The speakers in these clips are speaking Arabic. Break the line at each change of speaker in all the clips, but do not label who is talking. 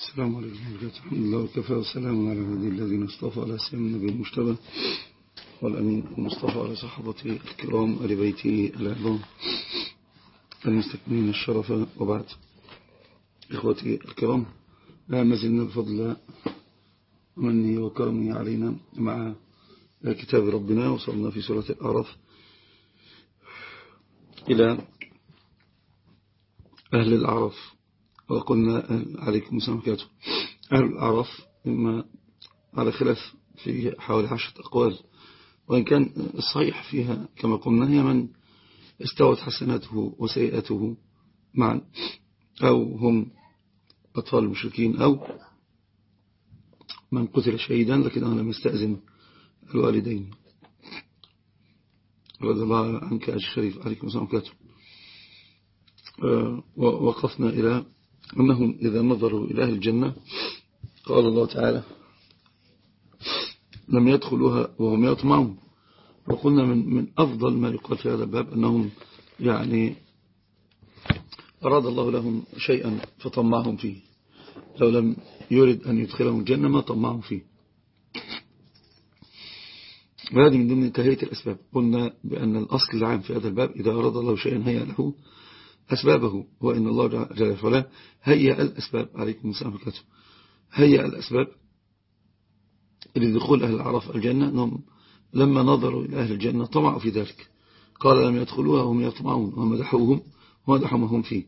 السلام عليكم ورحمة الله وكفى وسلام على هذه الذين اصطفى على سيما النبي المجتبى والأمين المصطفى على صحابته الكرام آل بيته الأعظام المستكملين الشرف. وبعد إخوتي الكرام ما زلنا بفضل ومنه وكرمه علينا مع كتاب ربنا. وصلنا في سورة الأعراف إلى أهل الأعراف. وقلنا عليكم سمكاته أهل الأعراف إما على خلاف في حوالي عشرة أقوال. وإن كان الصحيح فيها كما قلنا هي من استوت حسناته وسيئاته معا أو هم أطفال المشركين أو من قتل شهيدا لكنه لم يستأذن الوالدين. رضي الله عنك الشريف عليكم السلام عليكم ووقفنا إلى أنهم إذا نظروا إلى أهل الجنة قال الله تعالى لم يدخلوها وهم يطمعون. وقلنا من, من أفضل ما يقال في هذا الباب أنهم يعني أراد الله لهم شيئا فطمعهم فيه. لو لم يرد أن يدخلهم الجنة ما طمعهم فيه. وهذه من ضمن تهيئة الأسباب. قلنا بأن الأصل العام في هذا الباب إذا أراد الله شيئا هيا له أسبابه وإن الله جل وعلا هيئ الأسباب عليكم السلام عليكم هيئ الأسباب لدخول أهل العرف الجنة. أنهم لما نظروا إلى أهل الجنة طمعوا في ذلك. قال لم يدخلوها وهم يطمعون ومدحوهم ومدحوا ما هم فيه.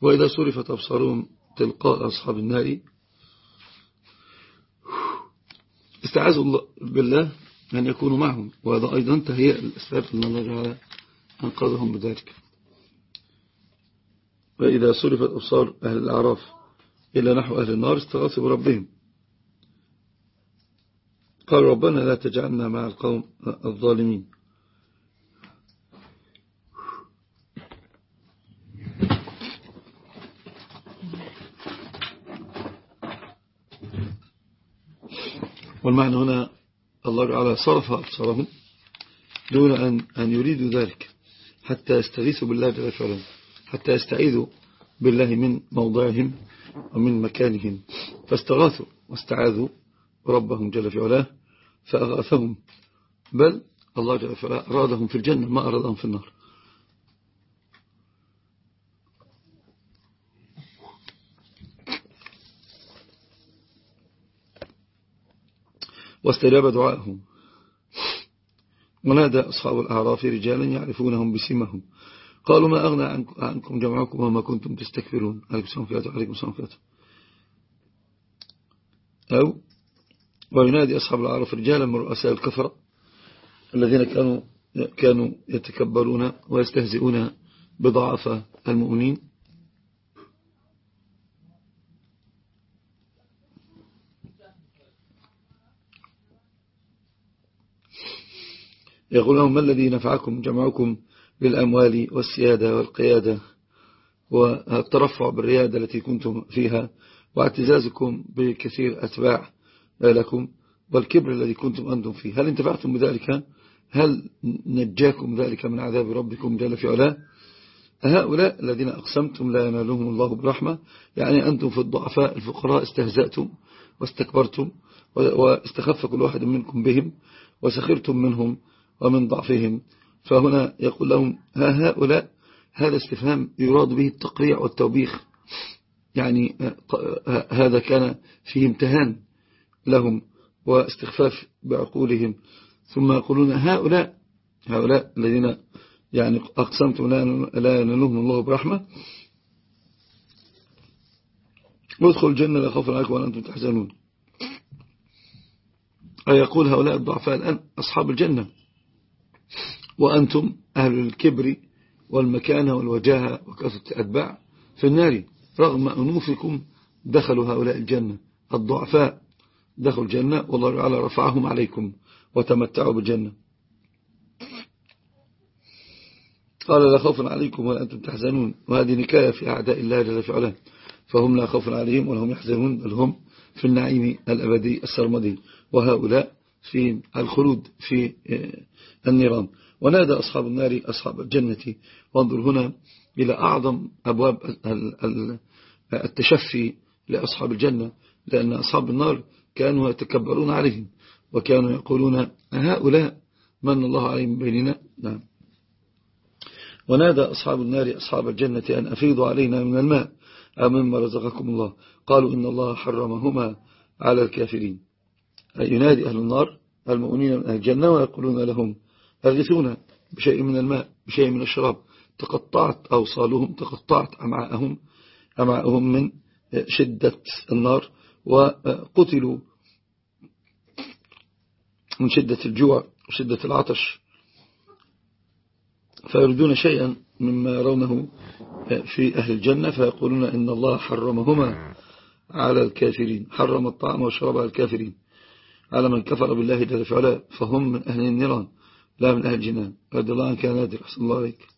وإذا صرفت أبصارهم تلقاء أصحاب النار. استعاذوا الله بالله أن يكونوا معهم. وهذا أيضا تهيئ الأسباب أن الله جعل أنقذهم بذلك فإذا صرفت أبصار أهل الأعراف إلى نحو أهل النار استغاثوا بربهم. قال ربنا لا تجعلنا مع القوم الظالمين. والمعنى هنا الله تعالى صرف أبصارهم دون أن, أن يريدوا ذلك حتى يستغيثوا بالله جل وعلا. حتى يستعيذوا بالله من موضعهم ومن مكانهم. فاستغاثوا واستعاذوا ربهم جل في علاه فأغاثهم. بل الله جل في علاه أرادهم في الجنة ما أرادهم في النار. واستجاب دعائهم. ونادى أصحاب الأعراف رجالا يعرفونهم بسمهم قالوا ما أغنى عنكم جمعكم وما كنتم تستكبرون. عليكم السلام فياته عليكم السلام فياته أو وينادي أصحاب الأعراف رجالا من رؤساء الكفرة الذين كانوا كانوا يتكبرون ويستهزئون بضعف المؤمنين. يقول لهم ما الذي نفعكم؟ جمعكم بالأموال والسيادة والقيادة والترفع بالريادة التي كنتم فيها واعتزازكم بكثير أتباع لكم والكبر الذي كنتم أنتم فيه. هل انتفعتم بذلك؟ هل نجاكم ذلك من عذاب ربكم جل في علاه؟ هؤلاء الذين أقسمتم لا ينالهم الله برحمة يعني أنتم في الضعفاء الفقراء استهزأتم واستكبرتم واستخف كل واحد منكم بهم وسخرتم منهم ومن ضعفهم. فهنا يقول لهم ها هؤلاء هذا استفهام يراد به التقريع والتوبيخ. يعني هذا كان فيه امتهان لهم واستخفاف بعقولهم. ثم يقولون هؤلاء هؤلاء الذين يعني أقسمتم لا ينالهم الله برحمة. وادخل الجنة لا خوف عليكم ولا أنتم تحزنون. أي يقول هؤلاء الضعفاء الآن أصحاب الجنة؟ وأنتم أهل الكبر والمكانة والوجاهة وكثرة الأتباع في النار رغم أنوفكم دخلوا هؤلاء الجنة الضعفاء دخلوا الجنة والله تعالى رفعهم عليكم وتمتعوا بالجنة. قال لا خوف عليكم ولا أنتم تحزنون وهذه نكاية في أعداء الله جل في علاه فهم لا خوف عليهم ولا هم يحزنون بل هم في النعيم الأبدي السرمدي وهؤلاء في الخلود في النيران. ونادى أصحاب النار أصحاب الجنة وانظر هنا إلى أعظم أبواب التشفي لأصحاب الجنة لأن أصحاب النار كانوا يتكبرون عليهم وكانوا يقولون هؤلاء من الله عليهم بيننا؟ نعم. ونادى أصحاب النار أصحاب الجنة أن أفيضوا علينا من الماء أو رزقكم الله؟ قالوا إن الله حرمهما على الكافرين. ينادي أهل النار المؤمنين من أهل الجنة ويقولون لهم أغثونا بشيء من الماء بشيء من الشراب. تقطعت أوصالهم تقطعت أمعاءهم أمعاءهم من شدة النار وقتلوا من شدة الجوع وشدة العطش. فيردون شيئا مما يرونه في أهل الجنة فيقولون إن الله حرمهما على الكافرين حرم الطعام والشراب على الكافرين على من كفر بالله جل في فهم من أهل النيران. لا من أهل الجنان رضي الله عنك يا نادر أحسن الله عليك.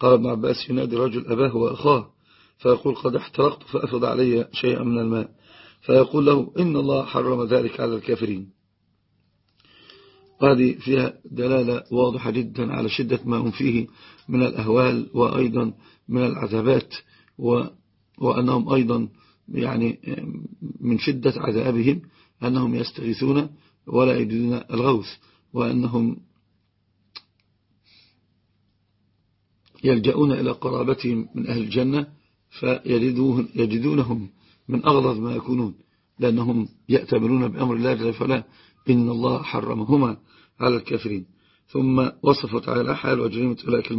قال ابن عباس ينادي رجل أباه وأخاه فيقول قد احترقت فأفض علي شيئا من الماء. فيقول له إن الله حرم ذلك على الكافرين. هذه فيها دلالة واضحة جدا على شدة ما هم فيه من الأهوال وأيضا من العذابات وأنهم أيضا يعني من شدة عذابهم أنهم يستغيثون ولا يجدون الغوث وأنهم يلجؤون إلى قرابتهم من أهل الجنة فيجدونهم من أغلظ ما يكونون لأنهم يأتمرون بأمر الله جل فلا إن الله حرمهما على الكافرين. ثم وصف تعالى حال وجريمة أولئك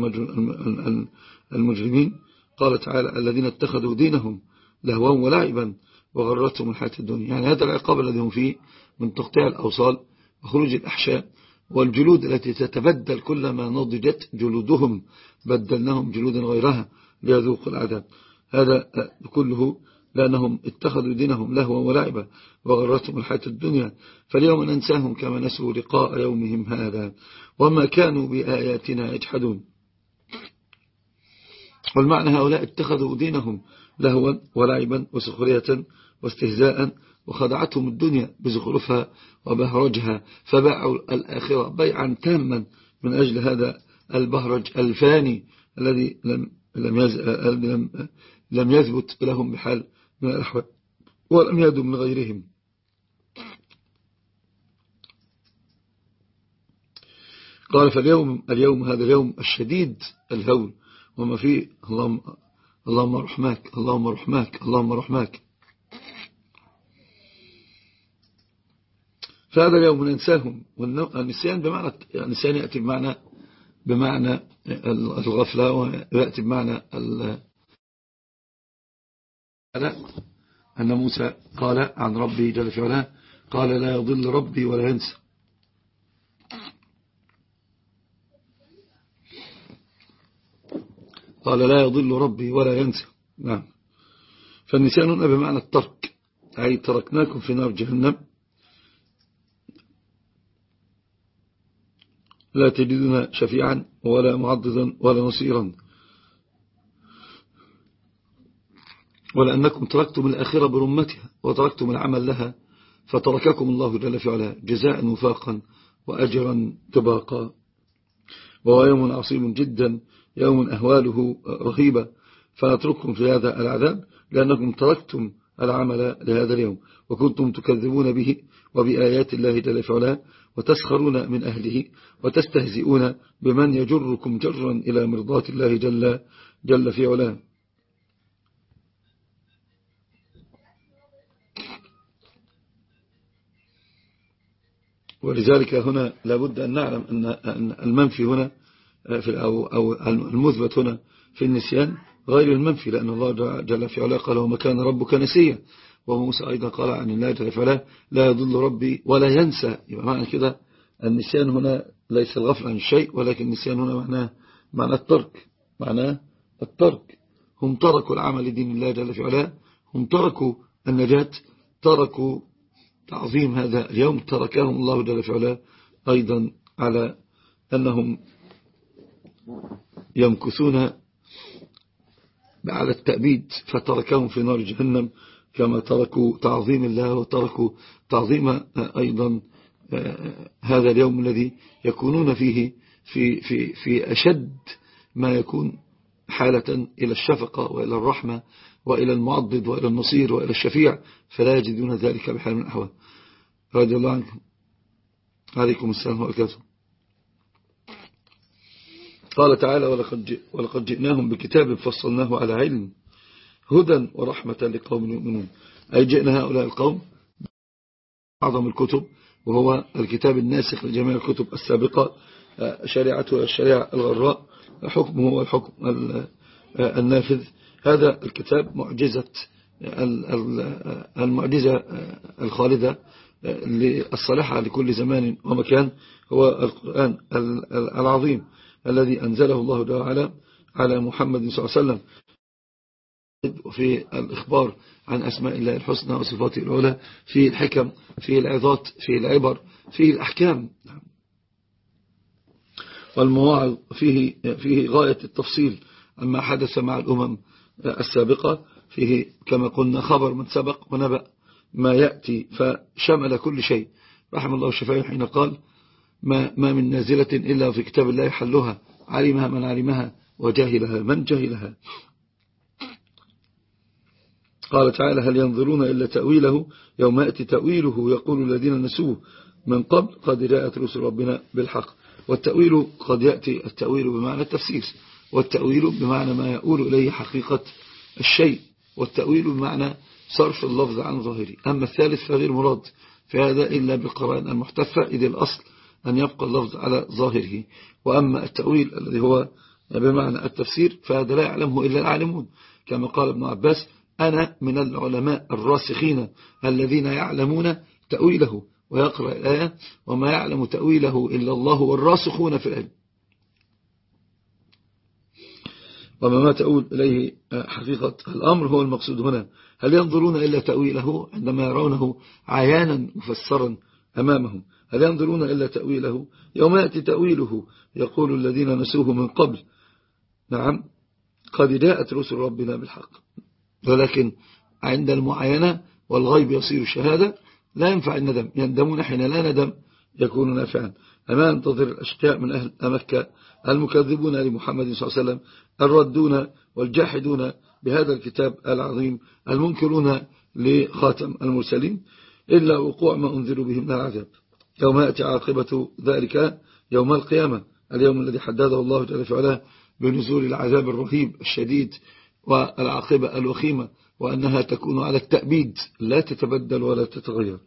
المجرمين. قال تعالى الذين اتخذوا دينهم لهوا ولعبا وغرتهم الحياة الدنيا. يعني هذا العقاب الذي هم فيه من تقطيع الأوصال وخروج الأحشاء والجلود التي تتبدل كلما نضجت جلودهم بدلناهم جلودا غيرها ليذوقوا العذاب. هذا كله لأنهم اتخذوا دينهم لهوا ولعبا وغرتهم الحياة الدنيا. فاليوم ننساهم كما نسوا لقاء يومهم هذا. وما كانوا بآياتنا يجحدون. والمعنى هؤلاء اتخذوا دينهم لهوا ولعبا وسخرية واستهزاء وخدعتهم الدنيا بزخرفها وبهرجها فباعوا الآخرة بيعا تاما. من أجل هذا البهرج الفاني الذي لم لم لم يثبت لهم بحال من الأحوال ولم يدوا من غيرهم. قال فاليوم اليوم هذا اليوم الشديد الهول وما فيه اللهم اللهم رحماك اللهم رحماك اللهم رحماك فهذا اليوم ننساهم. والنسيان بمعنى النسيان يأتي بمعنى بمعنى الغفلة ويأتي بمعنى أن موسى قال عن ربي جل في علاه قال لا يضل ربي ولا ينسى. قال لا يضل ربي ولا ينسى. نعم. فالنسيان هنا بمعنى الترك. أي تركناكم في نار جهنم. لا تجدون شفيعا ولا معضدا ولا نصيرا. ولأنكم تركتم الآخرة برمتها وتركتم العمل لها فترككم الله جل في علاه جزاء وفاقا وأجرا تباقا. وهو يوم عصيب جدا يوم أهواله رهيبة فنترككم في هذا العذاب لأنكم تركتم العمل لهذا اليوم وكنتم تكذبون به وبآيات الله جل في علاه وتسخرون من أهله وتستهزئون بمن يجركم جرا إلى مرضات الله جل, جل في علاه. ولذلك هنا لابد أن نعلم أن المنفي هنا في أو, أو المثبت هنا في النسيان غير المنفي لأن الله جل في علاه قال وما كان ربك نسيا. وموسى أيضا قال عن الله جل في علاه لا يضل ربي ولا ينسى. يبقى معنى كده النسيان هنا ليس الغفل عن الشيء ولكن النسيان هنا معناه معنى الترك معناه الترك. هم تركوا العمل لدين الله جل في علاه هم تركوا النجاة تركوا تعظيم هذا اليوم تركهم الله جل في علاه أيضا على أنهم يمكثون على التأبيد فتركهم في نار جهنم كما تركوا تعظيم الله وتركوا تعظيم أيضا هذا اليوم الذي يكونون فيه في, في, في أشد ما يكون حالة إلى الشفقة وإلى الرحمة وإلى المعضد وإلى النصير وإلى الشفيع فلا يجدون ذلك بحال من الأحوال. رضي الله عنكم. عليكم السلام وبركاته قال تعالى ولقد, جئناهم بكتاب فصلناه على علم هدى ورحمة لقوم يؤمنون. أي جئنا هؤلاء القوم أعظم الكتب وهو الكتاب الناسخ لجميع الكتب السابقة شريعته الشريعة الغراء حكمه هو الحكم النافذ. هذا الكتاب معجزة المعجزة الخالدة الصالحة لكل زمان ومكان هو القرآن العظيم. الذي أنزله الله تعالى على محمد صلى الله عليه وسلم. في الإخبار عن أسماء الله الحسنى وصفاته العلى في الحكم في العظات في العبر في الأحكام. والمواعظ فيه, فيه غاية التفصيل أما حدث مع الأمم السابقة. فيه كما قلنا خبر من سبق ونبأ ما يأتي فشمل كل شيء. رحم الله الشفاء حين قال ما, ما من نازلة إلا في كتاب الله يحلها علمها من علمها وجاهلها من جاهلها. قال تعالى هل ينظرون إلا تأويله؟ يوم يأتي تأويله يقول الذين نسوه من قبل قد جاءت رسل ربنا بالحق والتأويل قد يأتي التأويل بمعنى التفسير والتأويل بمعنى ما يقول إليه حقيقة الشيء والتأويل بمعنى صرف اللفظ عن ظاهره. أما الثالث فغير مراد في هذا إلا بالقرآن المحتفة إذ الأصل أن يبقى اللفظ على ظاهره. وأما التأويل الذي هو بمعنى التفسير فهذا لا يعلمه إلا العالمون. كما قال ابن عباس أنا من العلماء الراسخين الذين يعلمون تأويله ويقرأ الآية وما يعلم تأويله إلا الله والراسخون في العلم. وما ما تقول إليه حقيقة الأمر هو المقصود هنا. هل ينظرون إلا تأويله عندما يرونه عيانا مفسرا أمامهم؟ هل ينظرون إلا تأويله؟ يوم يأتي تأويله يقول الذين نسوه من قبل. نعم قد جاءت رسل ربنا بالحق. ولكن عند المعاينة والغيب يصير شهادة لا ينفع الندم. يندمون حين لا ندم يكون نافعا. أما ينتظر الأشقياء من أهل مكة المكذبون لمحمد صلى الله عليه وسلم الردون والجاحدون بهذا الكتاب العظيم المنكرون لخاتم المرسلين إلا وقوع ما أنذروا به من العذاب. يوم يأتي عاقبة ذلك يوم القيامة اليوم الذي حدده الله جل وعلا بنزول العذاب الرهيب الشديد والعاقبة الوخيمة وأنها تكون على التأبيد لا تتبدل ولا تتغير.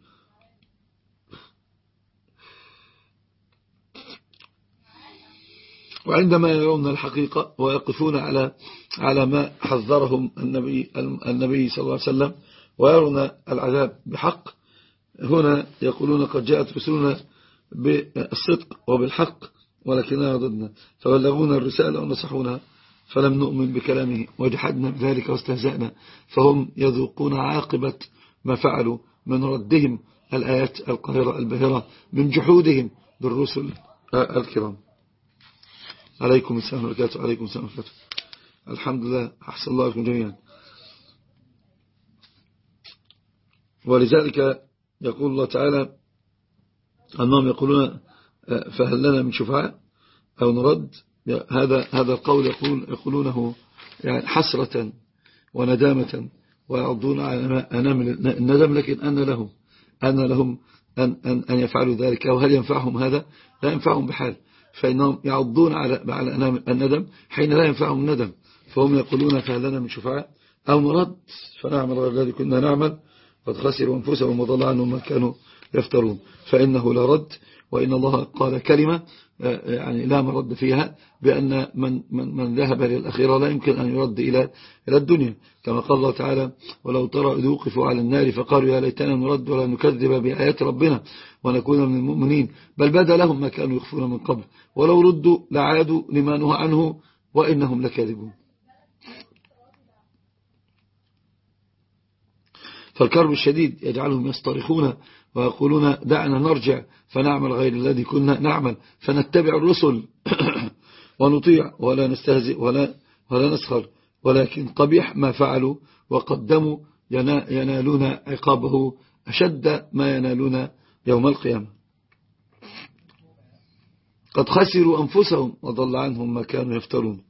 وعندما يرون الحقيقة ويقفون على على ما حذرهم النبي النبي صلى الله عليه وسلم ويرون العذاب بحق هنا يقولون قد جاءت رسولنا بالصدق وبالحق ولكننا ضدنا. فبلغونا الرسالة ونصحونا فلم نؤمن بكلامه وجحدنا بذلك واستهزأنا. فهم يذوقون عاقبة ما فعلوا من ردهم الآيات القاهرة البهرة من جحودهم بالرسل الكرام. عليكم السلام وبركاته عليكم السلام وبركاته الحمد لله أحسن الله لكم جميعا. ولذلك يقول الله تعالى أنهم يقولون فهل لنا من شفعاء؟ أو نرد هذا هذا القول يقول يقولونه يعني حسرة وندامة ويعضون على أنام الندم لكن أن لهم أن لهم أن, أن, أن يفعلوا ذلك. أو هل ينفعهم هذا؟ لا ينفعهم بحال. فإنهم يعضون على على الندم حين لا ينفعهم الندم. فهم يقولون فهل لنا من شفعاء؟ أو مرد فنعمل غير ذلك كنا نعمل. قد خسروا أنفسهم وضل عنهم ما كانوا يفترون. فإنه لا رد وإن الله قال كلمة آه، يعني لا مرد فيها بأن من, من, من ذهب للأخيرة لا يمكن أن يرد إلى إلى الدنيا. كما قال الله تعالى ولو ترى إذ وقفوا على النار فقالوا يا ليتنا نرد ولا نكذب بآيات ربنا ونكون من المؤمنين. بل بدا لهم ما كانوا يخفون من قبل ولو ردوا لعادوا لما نهى عنه وإنهم لكاذبون. فالكرب الشديد يجعلهم يصطرخون ويقولون دعنا نرجع فنعمل غير الذي كنا نعمل فنتبع الرسل ونطيع ولا نستهزئ ولا, ولا نسخر. ولكن قبيح ما فعلوا وقدموا ينالون عقابه أشد ما ينالون يوم القيامة. قد خسروا أنفسهم وضل عنهم ما كانوا يفترون.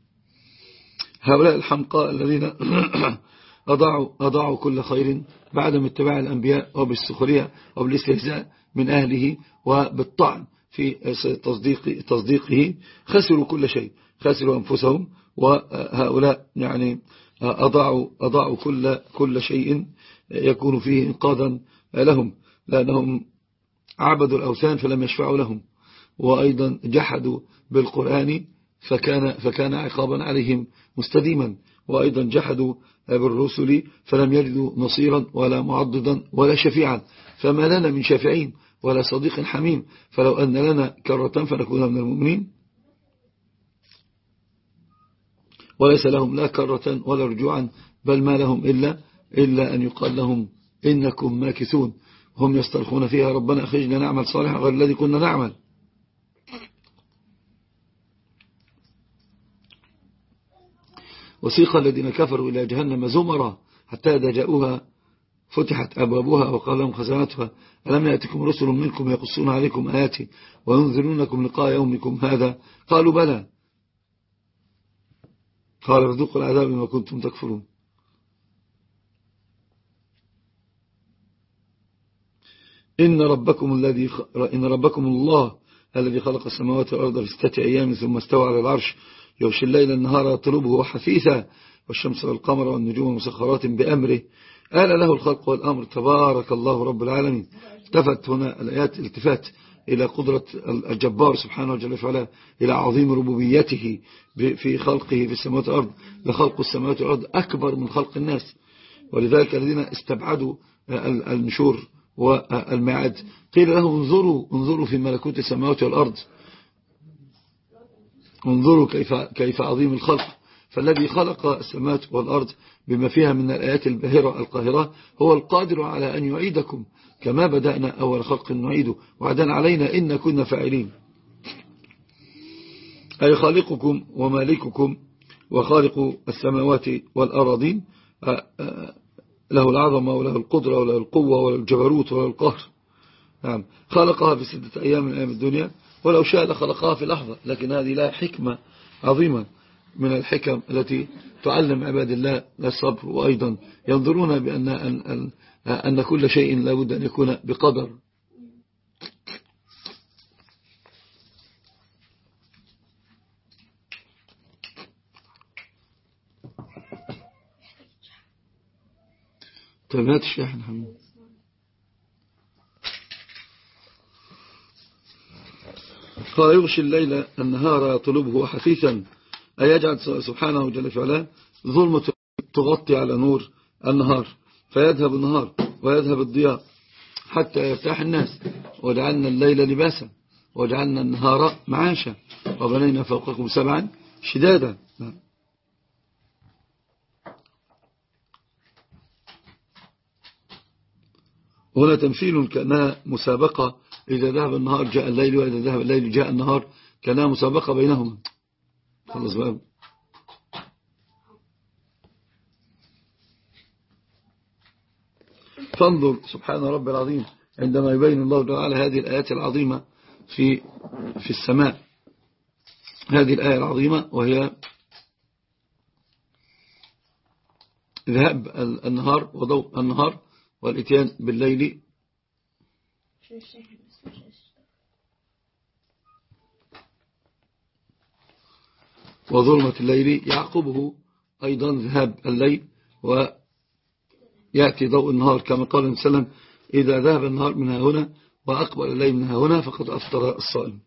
هؤلاء الحمقاء الذين أضاعوا, أضاعوا كل خير بعدم اتباع الأنبياء وبالسخرية وبالاستهزاء من أهله وبالطعن في تصديق تصديقه. خسروا كل شيء خسروا أنفسهم وهؤلاء يعني أضاعوا, أضاعوا كل, كل شيء يكون فيه إنقاذا لهم لأنهم عبدوا الأوثان فلم يشفعوا لهم وأيضا جحدوا بالقرآن فكان, فكان عقابا عليهم مستديما وأيضا جحدوا بالرسل فلم يجدوا نصيرا ولا معضدا ولا شفيعا. فما لنا من شافعين ولا صديق حميم. فلو أن لنا كرة فنكون من المؤمنين. وليس لهم لا كرة ولا رجوعا بل ما لهم إلا, إلا أن يقال لهم إنكم ماكثون. هم يسترخون فيها ربنا أخرجنا نعمل صالحا غير الذي كنا نعمل. وسيق الذين كفروا إلى جهنم زمرا حتى إذا جاءوها فتحت أبوابها وقال لهم خزانتها ألم يأتكم رسل منكم يقصون عليكم آياتي وينذرونكم لقاء يومكم هذا؟ قالوا بلى. قال فذوقوا العذاب ما كنتم تكفرون. إن ربكم الذي إن ربكم الله الذي خلق السماوات والأرض في ستة أيام ثم استوى على العرش يغشي الليل النهار يطلبه حثيثا والشمس والقمر والنجوم مسخرات بأمره. آل له الخلق والأمر. تبارك الله رب العالمين. التفت هنا الآيات التفات إلى قدرة الجبار سبحانه وجل فعلا إلى عظيم ربوبيته في خلقه في السماوات والأرض. لخلق السماوات والأرض أكبر من خلق الناس. ولذلك الذين استبعدوا النشور والمعاد قيل لهم انظروا انظروا في ملكوت السماوات والأرض. انظروا كيف, كيف عظيم الخلق. فالذي خلق السماوات والأرض بما فيها من الآيات الباهرة القاهرة هو القادر على أن يعيدكم كما بدأنا أول خلق نعيده وعدنا علينا إن كنا فاعلين. أي خالقكم ومالككم وخالق السماوات والأراضين. له العظمة وله القدرة وله القوة وله الجبروت وله القهر. نعم. خلقها في ستة أيام من أيام الدنيا. ولو شاء لخلقها في لحظة. لكن هذه لها حكمة عظيمة من الحكم التي تعلم عباد الله الصبر. وأيضا ينظرون بأن أن, أن كل شيء لابد أن يكون بقدر. تمات الشاحن حمد قال يغشي الليل النهار يطلبه حثيثا. أي يجعل سبحانه جل فعلا ظلمة تغطي على نور النهار فيذهب النهار ويذهب الضياء حتى يرتاح الناس. وجعلنا الليل لباسا وجعلنا النهار معاشا. وبنينا فوقكم سبعا شدادا. هنا تمثيل كأنها مسابقة إذا ذهب النهار جاء الليل وإذا ذهب الليل جاء النهار كانها مسابقة بينهما خلص بقى. فانظر سبحان رب العظيم عندما يبين الله تعالى هذه الآيات العظيمة في في السماء. هذه الآية العظيمة وهي ذهاب النهار وضوء النهار والإتيان بالليل. وظلمة الليل يعقبه أيضا ذهاب الليل ويأتي ضوء النهار كما قال النبي صلى الله عليه وسلم إذا ذهب النهار من هنا وأقبل الليل من هنا فقد أفطر الصائم.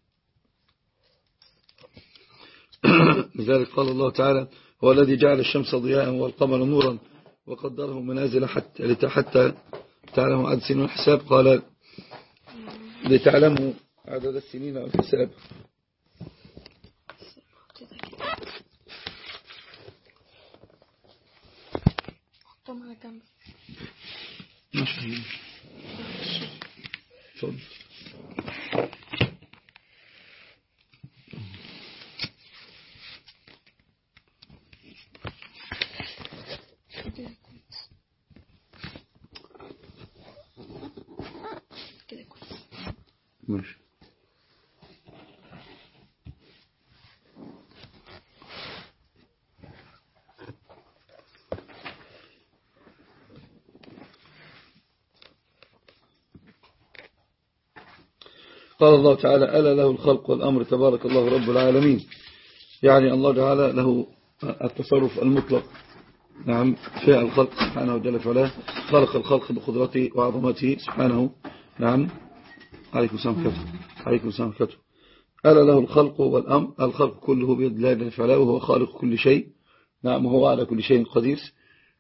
لذلك قال الله تعالى هو الذي جعل الشمس ضياء والقمر نورا وقدره منازل حتى حتى تعلموا عدد سنين الحساب. قال لتعلموا عدد السنين والحساب.
toma
la cama.
No sé.
Son. قال الله تعالى ألا له الخلق والأمر تبارك الله رب العالمين. يعني الله تعالى له التصرف المطلق. نعم في الخلق سبحانه وجل فلا. خلق الخلق بقدرته وعظمته سبحانه. نعم. عليكم السلام كتب عليكم السلام كتب ألا له الخلق والأمر الخلق كله بيد الله جل فلا وهو خالق كل شيء. نعم وهو على كل شيء قدير.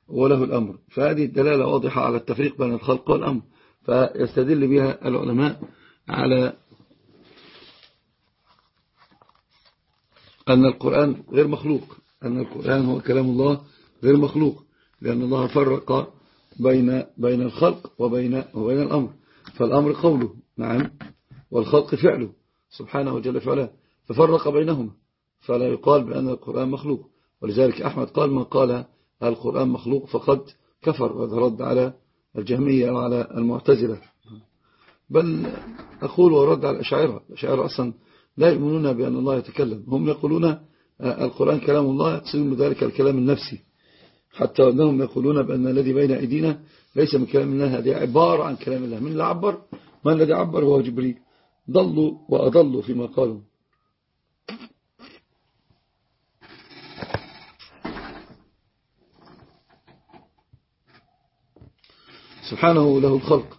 وله الأمر. فهذه الدلالة واضحة على التفريق بين الخلق والأمر. فيستدل بها العلماء على أن القرآن غير مخلوق أن القرآن هو كلام الله غير مخلوق لأن الله فرق بين بين الخلق وبين وبين الأمر. فالأمر قوله نعم والخلق فعله سبحانه وجل فعله ففرق بينهما فلا يقال بأن القرآن مخلوق. ولذلك أحمد قال من قال القرآن مخلوق فقد كفر وهذا رد على الجهمية وعلى المعتزلة. بل أقول ورد على الأشاعرة الأشاعرة أصلا لا يؤمنون بأن الله يتكلم. هم يقولون آه، القرآن كلام الله يقصدون بذلك الكلام النفسي. حتى أنهم يقولون بأن الذي بين أيدينا ليس من كلام الله هذه عبارة عن كلام الله. من اللي عبر من الذي عبر؟ هو جبريل. ضلوا وأضلوا فيما قالوا. سبحانه له الخلق.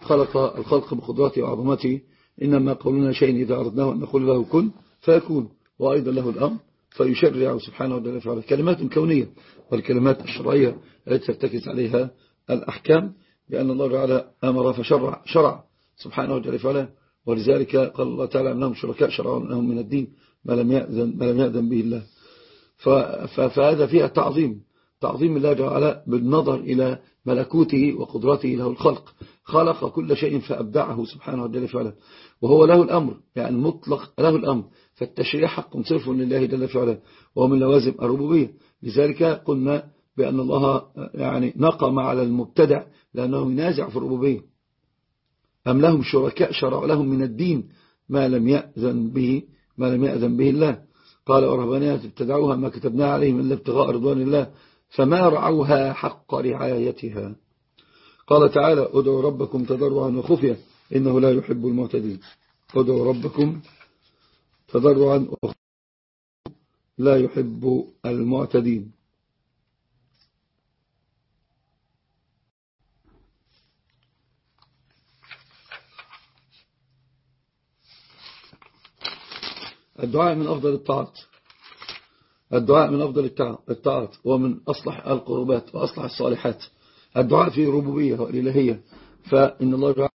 خلق الخلق بقدراته وعظمته. إنما قولنا شيء إذا أردناه أن نقول له كن فيكون وأيضا له الأمر فيشرع سبحانه وتعالى فعلا كلمات كونية والكلمات الشرعية التي ترتكز عليها الأحكام لأن الله تعالى أمر فشرع شرع سبحانه وتعالى فعلا ولذلك قال الله تعالى أنهم شركاء شرعوا لهم من الدين ما لم يأذن, ما لم يأذن به الله. فهذا فيها تعظيم تعظيم الله تعالى بالنظر إلى ملكوته وقدرته له الخلق. خلق كل شيء فأبدعه سبحانه وتعالى فعلا. وهو له الأمر يعني مطلق له الأمر. فالتشريع حق صرف لله جل فعلا وهو من لوازم الربوبية. لذلك قلنا بأن الله يعني نقم على المبتدع لأنه ينازع في الربوبية. أم لهم شركاء شرع لهم من الدين ما لم يأذن به ما لم يأذن به الله. قال ورهبانيات ابتدعوها ما كتبناها عليهم إلا ابتغاء رضوان الله فما رعوها حق رعايتها. قال تعالى ادعوا ربكم تضرعا وخفية إنه لا يحب المعتدين. ادعوا ربكم تضرعا وخفية لا يحب المعتدين. الدعاء من أفضل الطاعات. الدعاء من أفضل الطاعات ومن أصلح القربات وأصلح الصالحات. الدعاء في ربوبية والإلهية فإن الله تعالى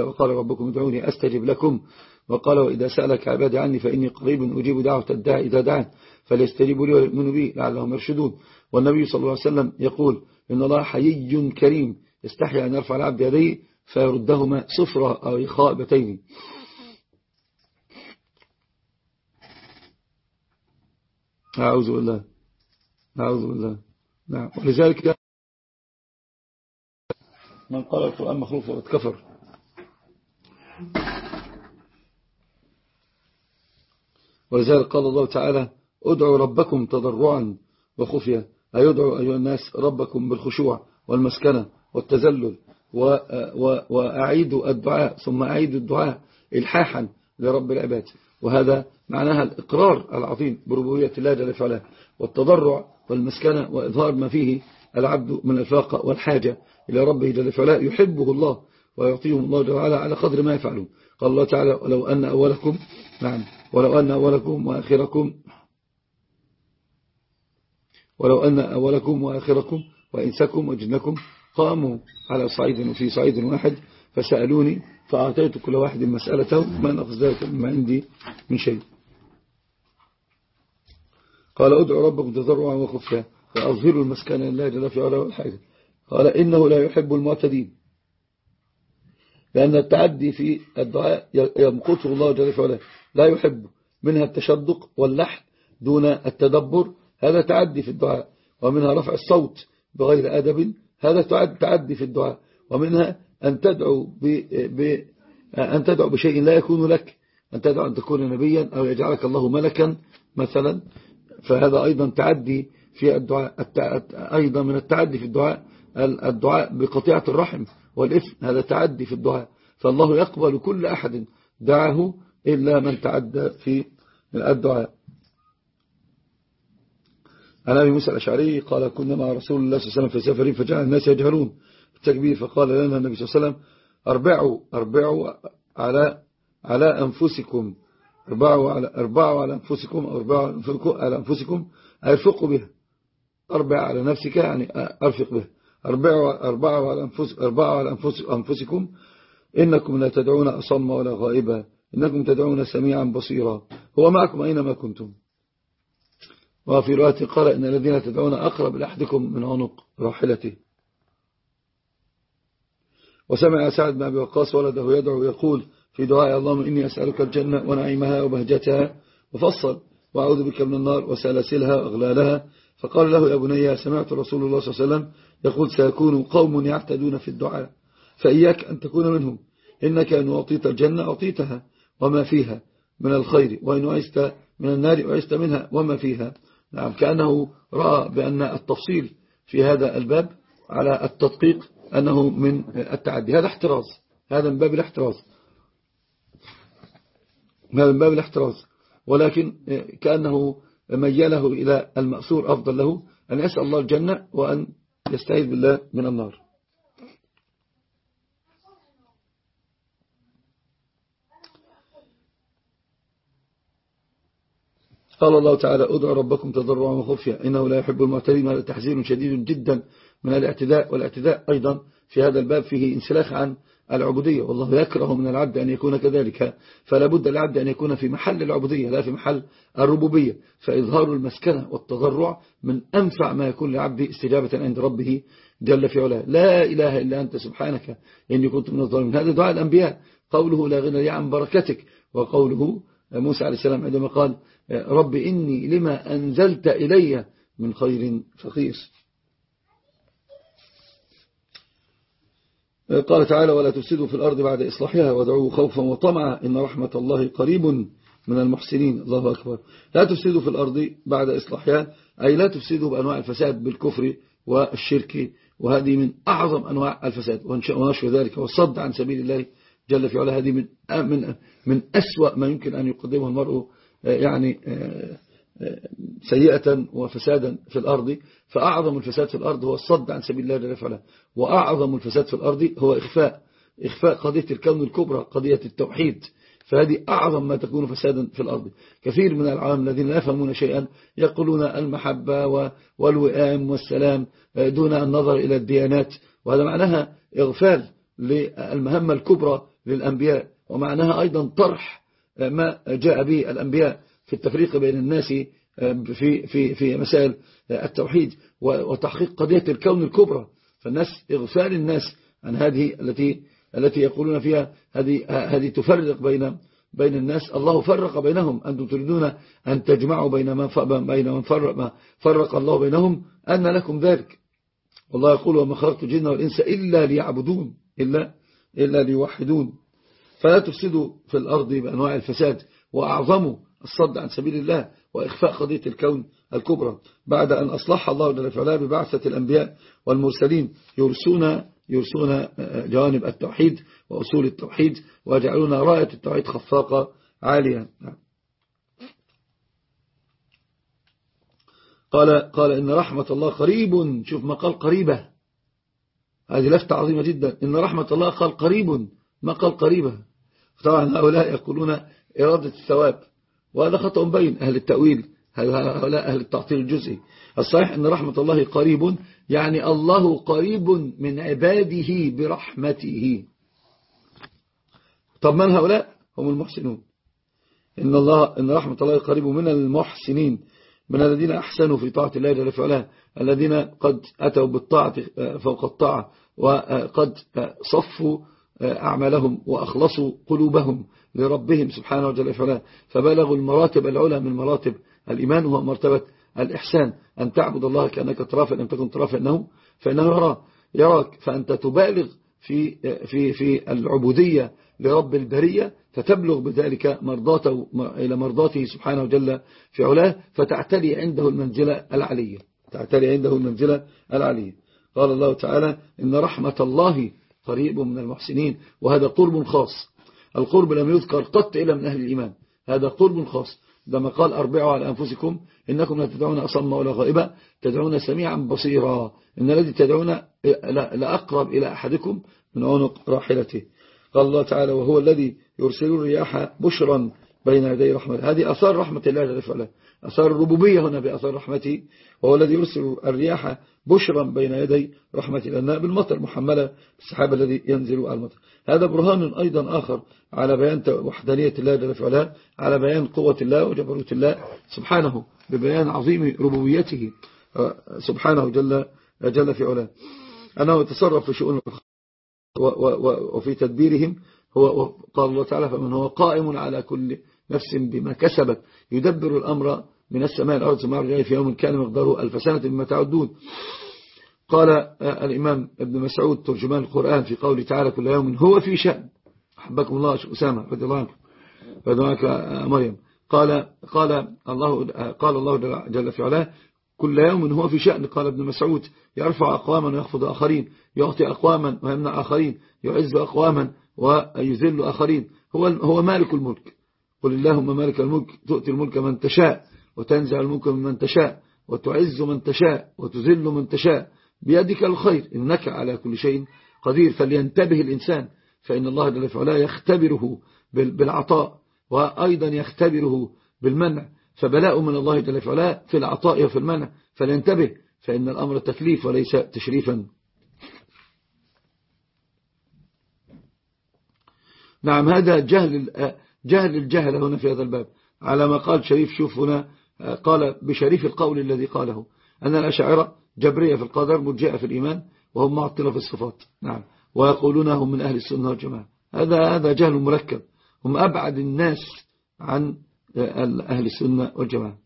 وقال ربكم ادعوني أستجب لكم. وقال وإذا سألك عبادي عني فإني قريب أجيب دعوة الداعي إذا دعان. فليستجيبوا لي ويؤمنوا بي لعلهم يرشدون. والنبي صلى الله عليه وسلم يقول إن الله حيي كريم يستحي أن يرفع العبد يديه فيردهما صفرة أو خائبتين. أعوذ بالله. أعوذ بالله. نعم. ولذلك من قال القرآن مخلوق فقد كفر. ولذلك قال الله تعالى ادعوا ربكم تضرعا وخفيا أي ادعوا أيها الناس ربكم بالخشوع والمسكنة والتذلل وأعيدوا الدعاء ثم أعيدوا الدعاء إلحاحا لرب العباد. وهذا معناها الإقرار العظيم بربوبية الله جل وعلا والتضرع والمسكنة وإظهار ما فيه العبد من الفاقة والحاجة إلى ربه جل وعلا يحبه الله ويعطيهم الله جل وعلا على قدر ما يفعلون. قال الله تعالى ولو أن أولكم نعم. ولو أن أولكم وآخركم ولو أن أولكم وآخركم وإنسكم وجنكم قاموا على صعيد وفي صعيد واحد فسألوني فأعطيت كل واحد مسألته ما نقص ذلك مما عندي من شيء. قال ادعوا ربكم تضرعا وخفيا. فأظهروا المسكن لله جل في علا والحاجة. قال إنه لا يحب المعتدين. لأن التعدي في الدعاء يمقته الله جل في علا لا يحب منها التشدق واللحن دون التدبر. هذا تعدي في الدعاء. ومنها رفع الصوت بغير أدب. هذا تعدي في الدعاء. ومنها أن تدعو, ب... ب... أن تدعو بشيء لا يكون لك. أن تدعو أن تكون نبيا أو يجعلك الله ملكا مثلا. فهذا أيضا تعدي في الدعاء أيضا من التعدي في الدعاء الدعاء بقطيعة الرحم والإثم هذا تعدي في الدعاء. فالله يقبل كل أحد دعاه إلا من تعدى في الدعاء. عن أبي موسى الأشعري قال كنا مع رسول الله صلى الله عليه وسلم في سفر فجعل الناس يجهلون التكبير فقال لنا النبي صلى الله عليه وسلم أربعوا أربعوا على على أنفسكم أربعوا على أربعوا على أنفسكم أربعوا على أنفسكم أرفقوا بها. أربع على نفسك يعني أرفق بها أربعوا أربعوا على أنفس أربعوا على أنفس أنفسكم. إنكم لا تدعون أصم ولا غائبا إنكم تدعون سميعا بصيرا. هو معكم أينما كنتم. وفي رواية قال إن الذين تدعون أقرب لأحدكم من عنق راحلته. وسمع سعد بن أبي وقاص ولده يدعو يقول في دعاء اللهم إني أسألك الجنة ونعيمها وبهجتها. وفصل وأعوذ بك من النار وسلاسلها وأغلالها. فقال له يا بني سمعت رسول الله صلى الله عليه وسلم يقول سيكون قوم يعتدون في الدعاء فإياك أن تكون منهم إنك أن أعطيت الجنة أعطيتها وما فيها من الخير وإن عيست من النار عيست منها وما فيها. نعم كأنه رأى بأن التفصيل في هذا الباب على التدقيق أنه من التعدي. هذا احتراز هذا من باب الاحتراز. هذا من باب الاحتراز. ولكن كأنه ميله إلى المأثور أفضل له. أن يسأل الله الجنة وأن يستعيذ بالله من النار. قال الله تعالى ادعوا ربكم تضرعا وخفيا. إنه لا يحب المعتدين هذا تحذير شديد جدا من الاعتداء والاعتداء أيضا في هذا الباب. فيه انسلاخ عن العبودية والله يكره من العبد أن يكون كذلك فلا بد العبد أن يكون في محل العبودية لا في محل الربوبية. فإظهار المسكنة والتضرع من أنفع ما يكون لعبده استجابة عند ربه جل في علاه. لا إله إلا أنت سبحانك إني كنت من الظالمين. هذا دعاء الأنبياء. قوله لا غنى لي عن بركتك وقوله موسى عليه السلام عندما قال رب إني لما أنزلت إلي من خير فقير قال تعالى ولا تفسدوا في الأرض بعد إصلاحها وادعوه خوفا وطمعا إن رحمة الله قريب من المحسنين. الله أكبر. لا تفسدوا في الأرض بعد إصلاحها أي لا تفسدوا بأنواع الفساد بالكفر والشرك وهذه من أعظم أنواع الفساد ونشر ذلك والصد عن سبيل الله جل في علا هذه من من من أسوأ ما يمكن أن يقدمه المرء يعني سيئة وفسادا في الأرض. فأعظم الفساد في الأرض هو الصد عن سبيل الله جل وعلا. وأعظم الفساد في الأرض هو إخفاء. إخفاء قضية الكون الكبرى قضية التوحيد. فهذه أعظم ما تكون فسادا في الأرض. كثير من العالم الذين لا يفهمون شيئا يقولون المحبة والوئام والسلام دون النظر إلى الديانات. وهذا معناها إغفال للمهمة الكبرى للأنبياء. ومعناها أيضا طرح ما جاء به الأنبياء في التفريق بين الناس في في في مسائل التوحيد وتحقيق قضية الكون الكبرى. فالناس إغفال الناس عن هذه التي التي يقولون فيها هذه هذه تفرق بين بين الناس. الله فرق بينهم. أنتم تريدون أن تجمعوا بين ما بين من فرق, ما فرق الله بينهم؟ أن لكم ذلك. والله يقول وما خلقت الجن والإنس إلا ليعبدون إلا إلا ليوحدون. فلا تفسدوا في الأرض بأنواع الفساد وأعظموا الصد عن سبيل الله. وإخفاء قضية الكون الكبرى بعد أن أصلح الله جل وعلا ببعثة الأنبياء والمرسلين يرسون يرسون جوانب التوحيد وأصول التوحيد ويجعلون راية التوحيد خفاقة عالية. قال قال إن رحمة الله قريب. شوف ما قال قريبة. هذه لفتة عظيمة جدا. إن رحمة الله قال قريب. ما قال قريبة. طبعا هؤلاء يقولون إرادة الثواب. وهذا خطأ بين أهل التأويل هؤلاء أهل التعطيل الجزئي. الصحيح أن رحمة الله قريب يعني الله قريب من عباده برحمته. طب من هؤلاء؟ هم المحسنون. إن, الله إن رحمة الله قريب من المحسنين من الذين أحسنوا في طاعة الله جل وعلا الذين قد أتوا بالطاعة فوق الطاعة وقد صفوا أعمالهم وأخلصوا قلوبهم. لربهم سبحانه وجل فبلغوا المراتب العلى من مراتب الإيمان هو مرتبة الإحسان. أن تعبد الله كأنك تراه لم تكن تراه فإنه, فإنه يرى يراك. فأنت تبالغ في, في, في العبودية لرب البرية فتبلغ بذلك مرضاته إلى مرضاته سبحانه وجل في علاه فتعتلي عنده المنزلة العلية. تعتلي عنده المنزلة العلية. قال الله تعالى إن رحمة الله قريب من المحسنين. وهذا قرب خاص. القرب لم يذكر قط إلا من أهل الإيمان. هذا قرب خاص. لما قال أربعوا على أنفسكم إنكم لا تدعون أصم ولا غائبا تدعون سميعا بصيرا. إن الذي تدعون لأقرب إلى أحدكم من عنق راحلته. قال الله تعالى وهو الذي يرسل الرياح بشرا بين يدي رحمته هذه أثار رحمة الله جل وعلا أثار الربوبية هنا بأثار رحمته وهو الذي يرسل الرياح بشرا بين يدي رحمته لأنها بالمطر محملة بالسحاب الذي ينزل على المطر. هذا برهان أيضا آخر على بيان وحدانية الله جل وعلا على بيان قوة الله وجبروت الله سبحانه ببيان عظيم ربوبيته سبحانه جل, جل في علاه. أنه يتصرف في شؤون وفي تدبيرهم هو قال الله تعالى فمن هو قائم على كل نفس بما كسبت يدبر الأمر من السماء الأرض ثم يرجع في يوم كان مقداره ألف سنة بما تعدون. قال الإمام ابن مسعود ترجمان القرآن في قوله تعالى كل يوم هو في شأن. أحبكم الله أسامة رضي الله عنكم عنك مريم. قال قال الله قال الله جل في علاه كل يوم هو في شأن. قال ابن مسعود يرفع أقواما ويخفض آخرين يعطي أقواما ويمنع آخرين يعز أقواما ويذل آخرين. هو هو مالك الملك. قل اللهم مالك الملك تؤتي الملك من تشاء وتنزع الملك من تشاء وتعز من تشاء وتذل من تشاء. بيدك الخير إنك على كل شيء قدير. فلينتبه الإنسان فإن الله جل وعلا يختبره بالعطاء وأيضا يختبره بالمنع. فبلاء من الله جل وعلا في العطاء وفي المنع. فلينتبه فإن الأمر تكليف وليس تشريفا. نعم هذا جهل جهل الجهل هنا في هذا الباب. على ما قال شريف شوف هنا قال بشريف القول الذي قاله أن الأشاعرة جبرية في القدر مرجئة في الإيمان وهم معطلة في الصفات. نعم. ويقولون هم من أهل السنة والجماعة. هذا هذا جهل مركب. هم أبعد الناس عن أهل السنة والجماعة.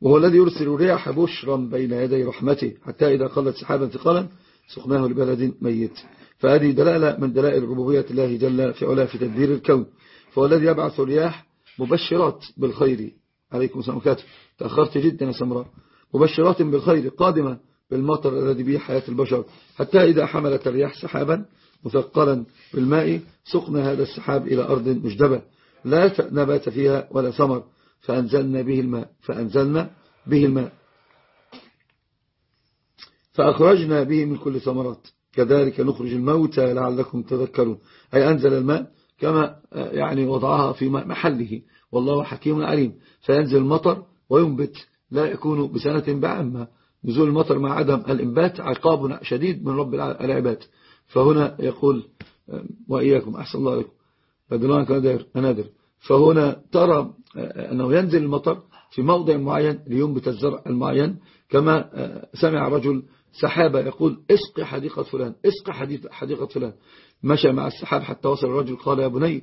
وهو الذي يرسل الرياح بشرا بين يدي رحمته حتى إذا قلت سحابا ثقالا سقناه لبلد ميت. فهذه دلالة من دلائل ربوبية الله جل في علا في تدبير الكون. فهو الذي يبعث الرياح مبشرات بالخير. عليكم السلام وكاتب. تأخرت جدا يا سمراء. مبشرات بالخير قادمة بالمطر الذي به حياة البشر. حتى إذا حملت الرياح سحابا مثقلا بالماء سقنا هذا السحاب إلى أرض مجدبة. لا نبات فيها ولا ثمر. فأنزلنا به الماء. فأنزلنا به الماء. فأخرجنا به من كل ثمرات. كذلك نخرج الموتى لعلكم تذكرون. أي أنزل الماء كما يعني وضعها في محله. والله حكيم عليم. فينزل المطر وينبت. لا يكون بسنة بعامة. نزول المطر مع عدم الإنبات عقاب شديد من رب العباد. فهنا يقول وإياكم أحسن الله عليكم فدلانك أنادر فهنا ترى أنه ينزل المطر في موضع معين لينبت الزرع المعين. كما سمع رجل سحابة يقول اسق حديقة فلان اسق حديقة فلان. مشى مع السحاب حتى وصل الرجل قال يا بني.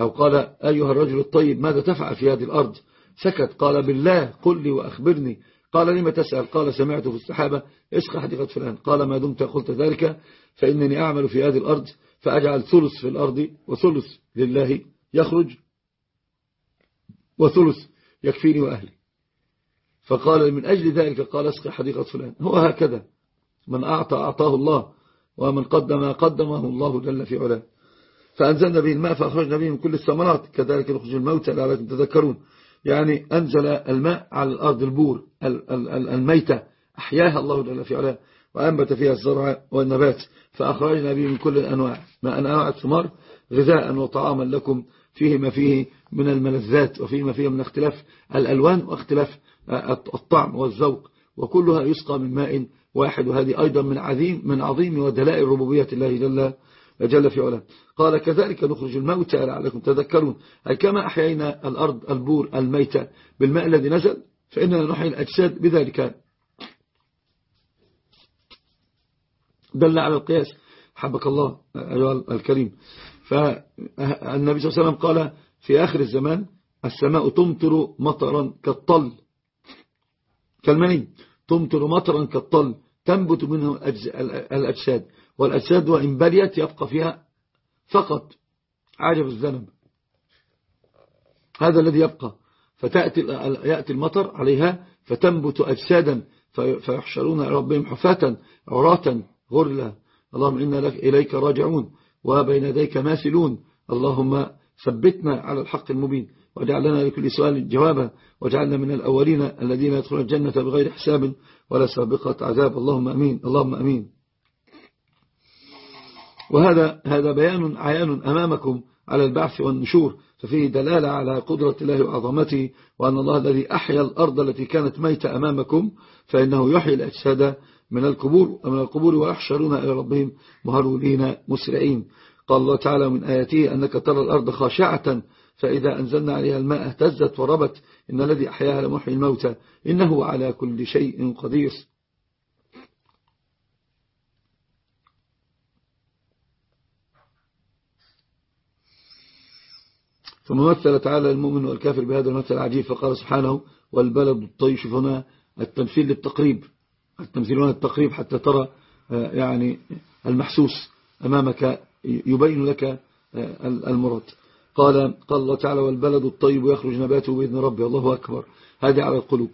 أو قال أيها الرجل الطيب ماذا تفعل في هذه الأرض؟ سكت قال بالله قل لي وأخبرني. قال لما تسأل؟ قال سمعت في السحابة اسق حديقة فلان. قال ما دمت قلت ذلك فإنني أعمل في هذه الأرض فأجعل ثلث في الأرض وثلث لله يخرج وثلث يكفيني وأهلي. فقال من أجل ذلك قال اسق حديقة فلان. هو هكذا. من أعطى أعطاه الله ومن قدم قدمه الله جل في علاه. فأنزلنا به الماء فأخرجنا به من كل الثمرات كذلك نخرج الموتى لعلكم تذكرون. يعني أنزل الماء على الأرض البور الميتة أحياها الله جل في علاه وأنبت فيها الزرع والنبات فأخرجنا به من كل الأنواع ما أنواع الثمار غذاء وطعاما لكم فيه ما فيه من الملذات وفيه ما فيه من اختلاف الألوان واختلاف الطعم والذوق. وكلها يسقى من ماء واحد. وهذه أيضا من عظيم من عظيم ودلائل ربوبية الله جل جل في علاه. قال كذلك نخرج الموتى لعلكم تذكرون. أي كما أحيينا الأرض البور الميتة بالماء الذي نزل فإننا نحيي الأجساد بذلك. دل على القياس. حبك الله أيها الكريم. فالنبي صلى الله عليه وسلم قال في آخر الزمان السماء تمطر مطرا كالطل. كالمني تمطر مطرا كالطل. تنبت منه الأجساد. والأجساد وإن بليت يبقى فيها فقط عجب الذنب. هذا الذي يبقى. فتأتي يأتي المطر عليها فتنبت أجسادا. فيحشرون ربهم حفاة عراة غرلا. اللهم إنا لك إليك راجعون. وبين يديك ماثلون اللهم ثبتنا على الحق المبين. واجعل لنا لكل سؤال جوابا واجعلنا من الأولين الذين يدخلون الجنة بغير حساب ولا سابقة عذاب. اللهم أمين اللهم أمين. وهذا هذا بيان عيان أمامكم على البعث والنشور ففيه دلالة على قدرة الله وعظمته وأن الله الذي أحيا الأرض التي كانت ميتة أمامكم فإنه يحيي الأجساد من القبور من القبور ويحشرون إلى ربهم مهرولين مسرعين. قال الله تعالى من آياته أنك ترى الأرض خاشعة فإذا أنزلنا عليها الماء اهتزت وربت إن الذي أحياها لمحيي الموتى. إنه على كل شيء قدير. ثم مثل تعالى المؤمن والكافر بهذا المثل العجيب فقال سبحانه والبلد الطيب شوف هنا التمثيل للتقريب. التمثيل هنا التقريب حتى ترى آه، يعني المحسوس أمامك يبين لك آه، المراد. قال قال الله تعالى والبلد الطيب يخرج نباته بإذن ربي الله أكبر. هذه على القلوب.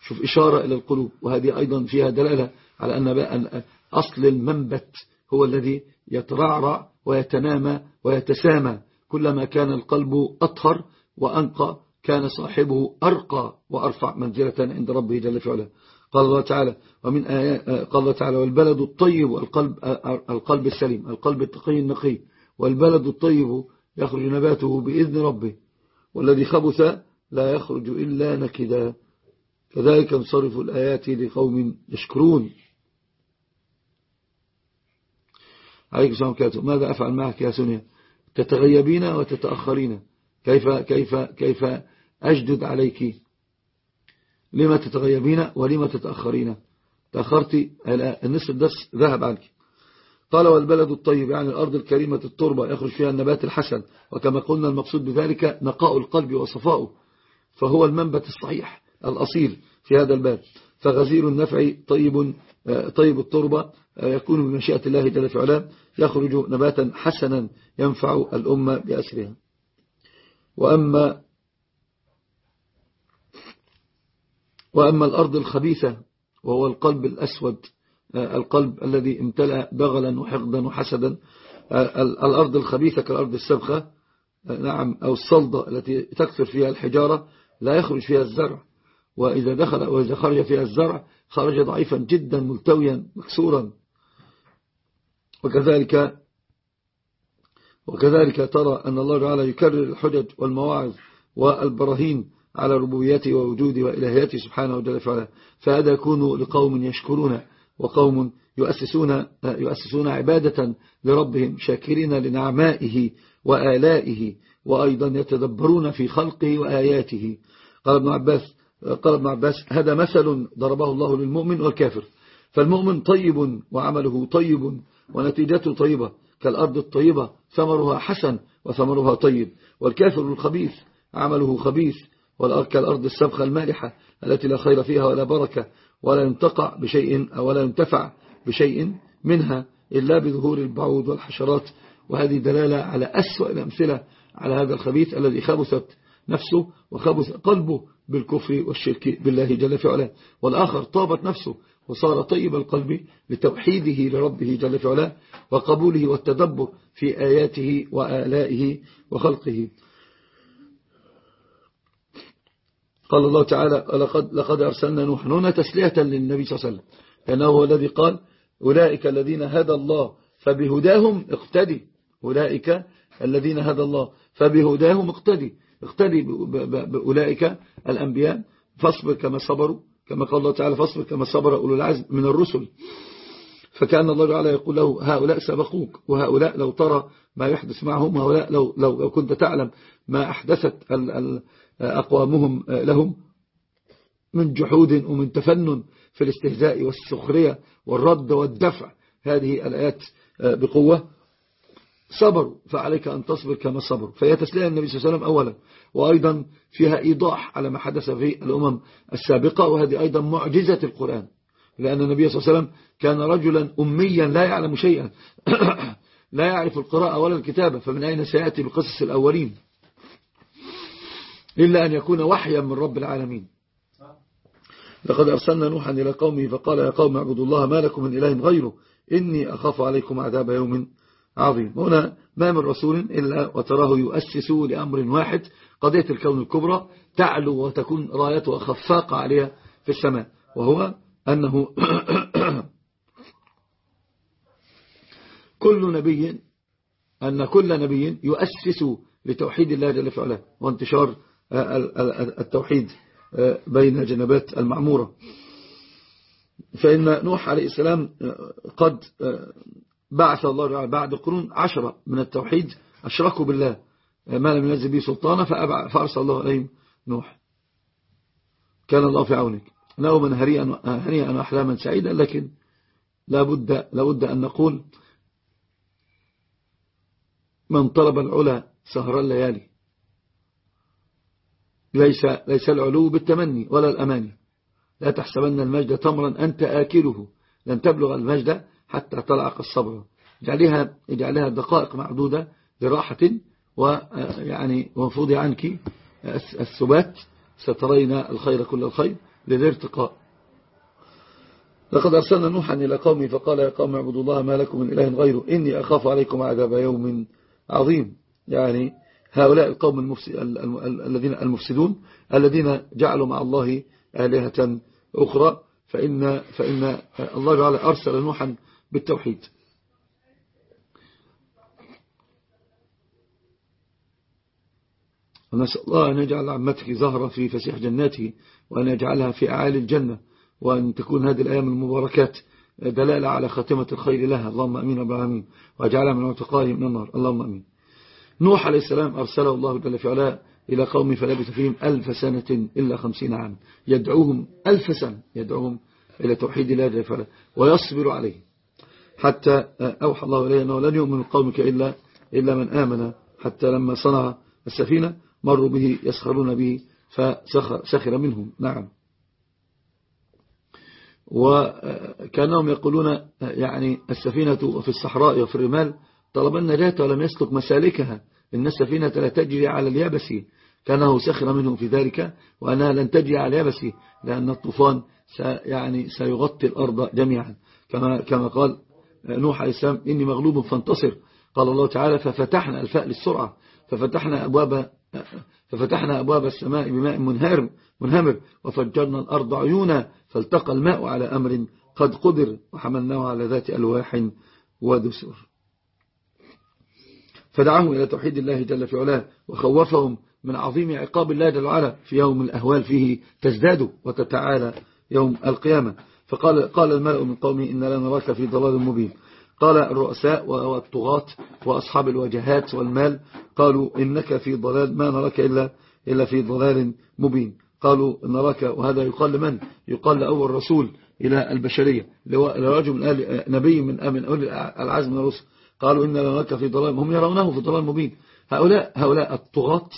شوف إشارة إلى القلوب وهذه أيضا فيها دلالة على أن أصل المنبت هو الذي يترعرع ويتنامى ويتسامى. كلما كان القلب أطهر وأنقى كان صاحبه أرقى وأرفع منزلة عند ربه جل في علاه. قال الله تعالى ومن قال الله تعالى والبلد الطيب والقلب القلب السليم القلب التقي النقي. والبلد الطيب يخرج نباته بإذن ربه والذي خبث لا يخرج إلا نكدا. كذلك نصرف الآيات لقوم يشكرون. عليكم السلام عليكم ماذا أفعل معك يا سنيا تتغيبين وتتأخرين. كيف, كيف, كيف أجدد عليك؟ لما تتغيبين ولما تتأخرين؟ تأخرت النصف الدرس ذهب عنك. قال والبلد الطيب يعني الأرض الكريمة التربة يخرج فيها النبات الحسن وكما قلنا المقصود بذلك نقاء القلب وصفاؤه فهو المنبت الصحيح الأصيل في هذا الباب. فغزير النفع طيب طيب التربة يكون بمشيئة الله جل في علام يخرج نباتا حسنا ينفع الأمة بأسرها. وأما وأما الأرض الخبيثة وهو القلب الأسود القلب الذي امتلأ بغلا وحقدا وحسدا. الأرض الخبيثة كالأرض السبخة. نعم أو الصلدة التي تكثر فيها الحجارة لا يخرج فيها الزرع. وإذا دخل وإذا خرج فيها الزرع خرج ضعيفا جدا ملتويا مكسورا. وكذلك وكذلك ترى أن الله تعالى يكرر الحجج والمواعظ والبراهين على ربوبيته ووجوده وإلهيته سبحانه فعلا فهذا يكون لقوم يشكرون. وقوم يؤسسون, يؤسسون عبادة لربهم شاكرين لنعمائه وآلائه وأيضا يتدبرون في خلقه وآياته. قال ابن عباس قال ابن عباس هذا مثل ضربه الله للمؤمن والكافر. فالمؤمن طيب وعمله طيب ونتيجته طيبة كالأرض الطيبة ثمرها حسن وثمرها طيب والكافر الخبيث عمله خبيث والأرض كالأرض السبخة المالحة التي لا خير فيها ولا بركة. ولا ينتقع بشيء أو ولا ينتفع بشيء منها إلا بظهور البعوض والحشرات. وهذه دلالة على أسوأ الأمثلة على هذا الخبيث الذي خبثت نفسه وخبث قلبه بالكفر والشرك بالله جل في علاه. والآخر طابت نفسه وصار طيب القلب لتوحيده لربه جل في علاه وقبوله والتدبر في آياته وآلائه وخلقه. قال الله تعالى لقد, لقد أرسلنا نوح هنا تسلية للنبي صلى الله عليه وسلم. لأنه هو الذي قال أولئك الذين هدى الله فبهداهم اقتدي. أولئك الذين هدى الله فبهداهم اقتدي. اقتدي بأولئك الأنبياء. فاصبر كما صبروا. كما قال الله تعالى فاصبر كما صبر أولو العزم من الرسل. فكأن الله تعالى يقول له هؤلاء سبقوك وهؤلاء لو ترى ما يحدث معهم وهؤلاء لو, لو, لو كنت تعلم ما أحدثت أقوامهم لهم من جحود ومن تفنن في الاستهزاء والسخرية والرد والدفع. هذه الآيات بقوة. صبروا فعليك أن تصبر كما صبر. فهي تسلية النبي صلى الله عليه وسلم أولا. وأيضا فيها إيضاح على ما حدث في الأمم السابقة وهذه أيضا معجزة القرآن. لأن النبي صلى الله عليه وسلم كان رجلا أميا لا يعلم شيئا. لا يعرف القراءة ولا الكتابة فمن أين سيأتي بقصص الأولين؟ إلا أن يكون وحيا من رب العالمين. لقد أرسلنا نوحا إلى قومه فقال يا قوم اعبدوا الله ما لكم من إله غيره إني أخاف عليكم عذاب يوم عظيم. هنا ما من رسول إلا وتراه يؤسس لأمر واحد قضية الكون الكبرى تعلو وتكون رايتها خفاقة عليها في السماء وهو أنه كل نبي أن كل نبي يؤسس لتوحيد الله جل في علاه وانتشار التوحيد بين جنبات المعمورة. فإن نوح عليه السلام قد بعث الله بعد قرون عشرة من التوحيد أشركوا بالله ما لم ينزل به سلطانه فأرسل الله عليهم نوح. كان الله في عونك. نوما هنيئا وأحلاما سعيدا لكن لابد, لابد أن نقول من طلب العلا سهر الليالي. ليس, ليس العلو بالتمني ولا الأماني. لا تحسبن المجد تمرا أنت آكله. لن تبلغ المجد حتى تلعق الصبر. اجعلها, اجعلها دقائق معدودة لراحة ويعني ومفروض عنك. الثبات سترين الخير كل الخير. للارتقاء لقد أرسلنا نوحا إلى قومي فقال يا قوم اعبدوا الله ما لكم من إله غيره إني أخاف عليكم عذاب يوم عظيم. يعني هؤلاء القوم الذين المفسدون الذين جعلوا مع الله آلهة أخرى فإن, فإن الله تعالى أرسل نوحا بالتوحيد. ونسأل الله أن يجعل عمتك زهرة في فسيح جناته وأن يجعلها في أعالي الجنة وأن تكون هذه الأيام المباركات دلالة على خاتمة الخير لها. اللهم أمين رب العالمين. واجعلها من اعتقائه من النار. اللهم أمين. نوح عليه السلام أرسله الله جل في علاه إلى قوم فلبث فيهم ألف سنة إلا خمسين عام يدعوهم ألف سنة يدعوهم إلى توحيد الله جل في ويصبر عليه. حتى أوحى الله إليه أنه لن يؤمن قومك إلا, إلا من آمن حتى لما صنع السفينة. مروا به يسخرون به فسخر منهم. نعم. وكانهم يقولون يعني السفينة في الصحراء وفي الرمال طلب النجاة ولم يسلك مسالكها. إن السفينة لا تجري على اليابس. كانه سخر منهم في ذلك وأنها لن تجري على اليابس لأن الطوفان يعني سيغطي الأرض جميعا. كما, كما قال نوح عليه السلام إني مغلوب فانتصر. قال الله تعالى ففتحنا الفاء للسرعة ففتحنا أبواب ففتحنا أبواب السماء بماء منهمر, منهمر وفجرنا الأرض عيونا فالتقى الماء على أمر قد قدر وحملناه على ذات ألواح ودسر. فدعاهم إلى توحيد الله جل في علاه وخوفهم من عظيم عقاب الله جل وعلا في يوم الأهوال فيه تزداد وتتعالى يوم القيامة. فقال قال الملأ من قومه إن لا نراك في ضلال مبين. قال الرؤساء والطغاة وأصحاب الوجهات والمال قالوا إنك في ضلال ما نراك إلا, إلا في ضلال مبين. قالوا نراك وهذا يقال لمن؟ يقال لأول رسول إلى البشرية لرجل من نبي من من أولي العزم من الرسل. قالوا إن نراك في ضلال هم يرونه في ضلال مبين. هؤلاء هؤلاء الطغاة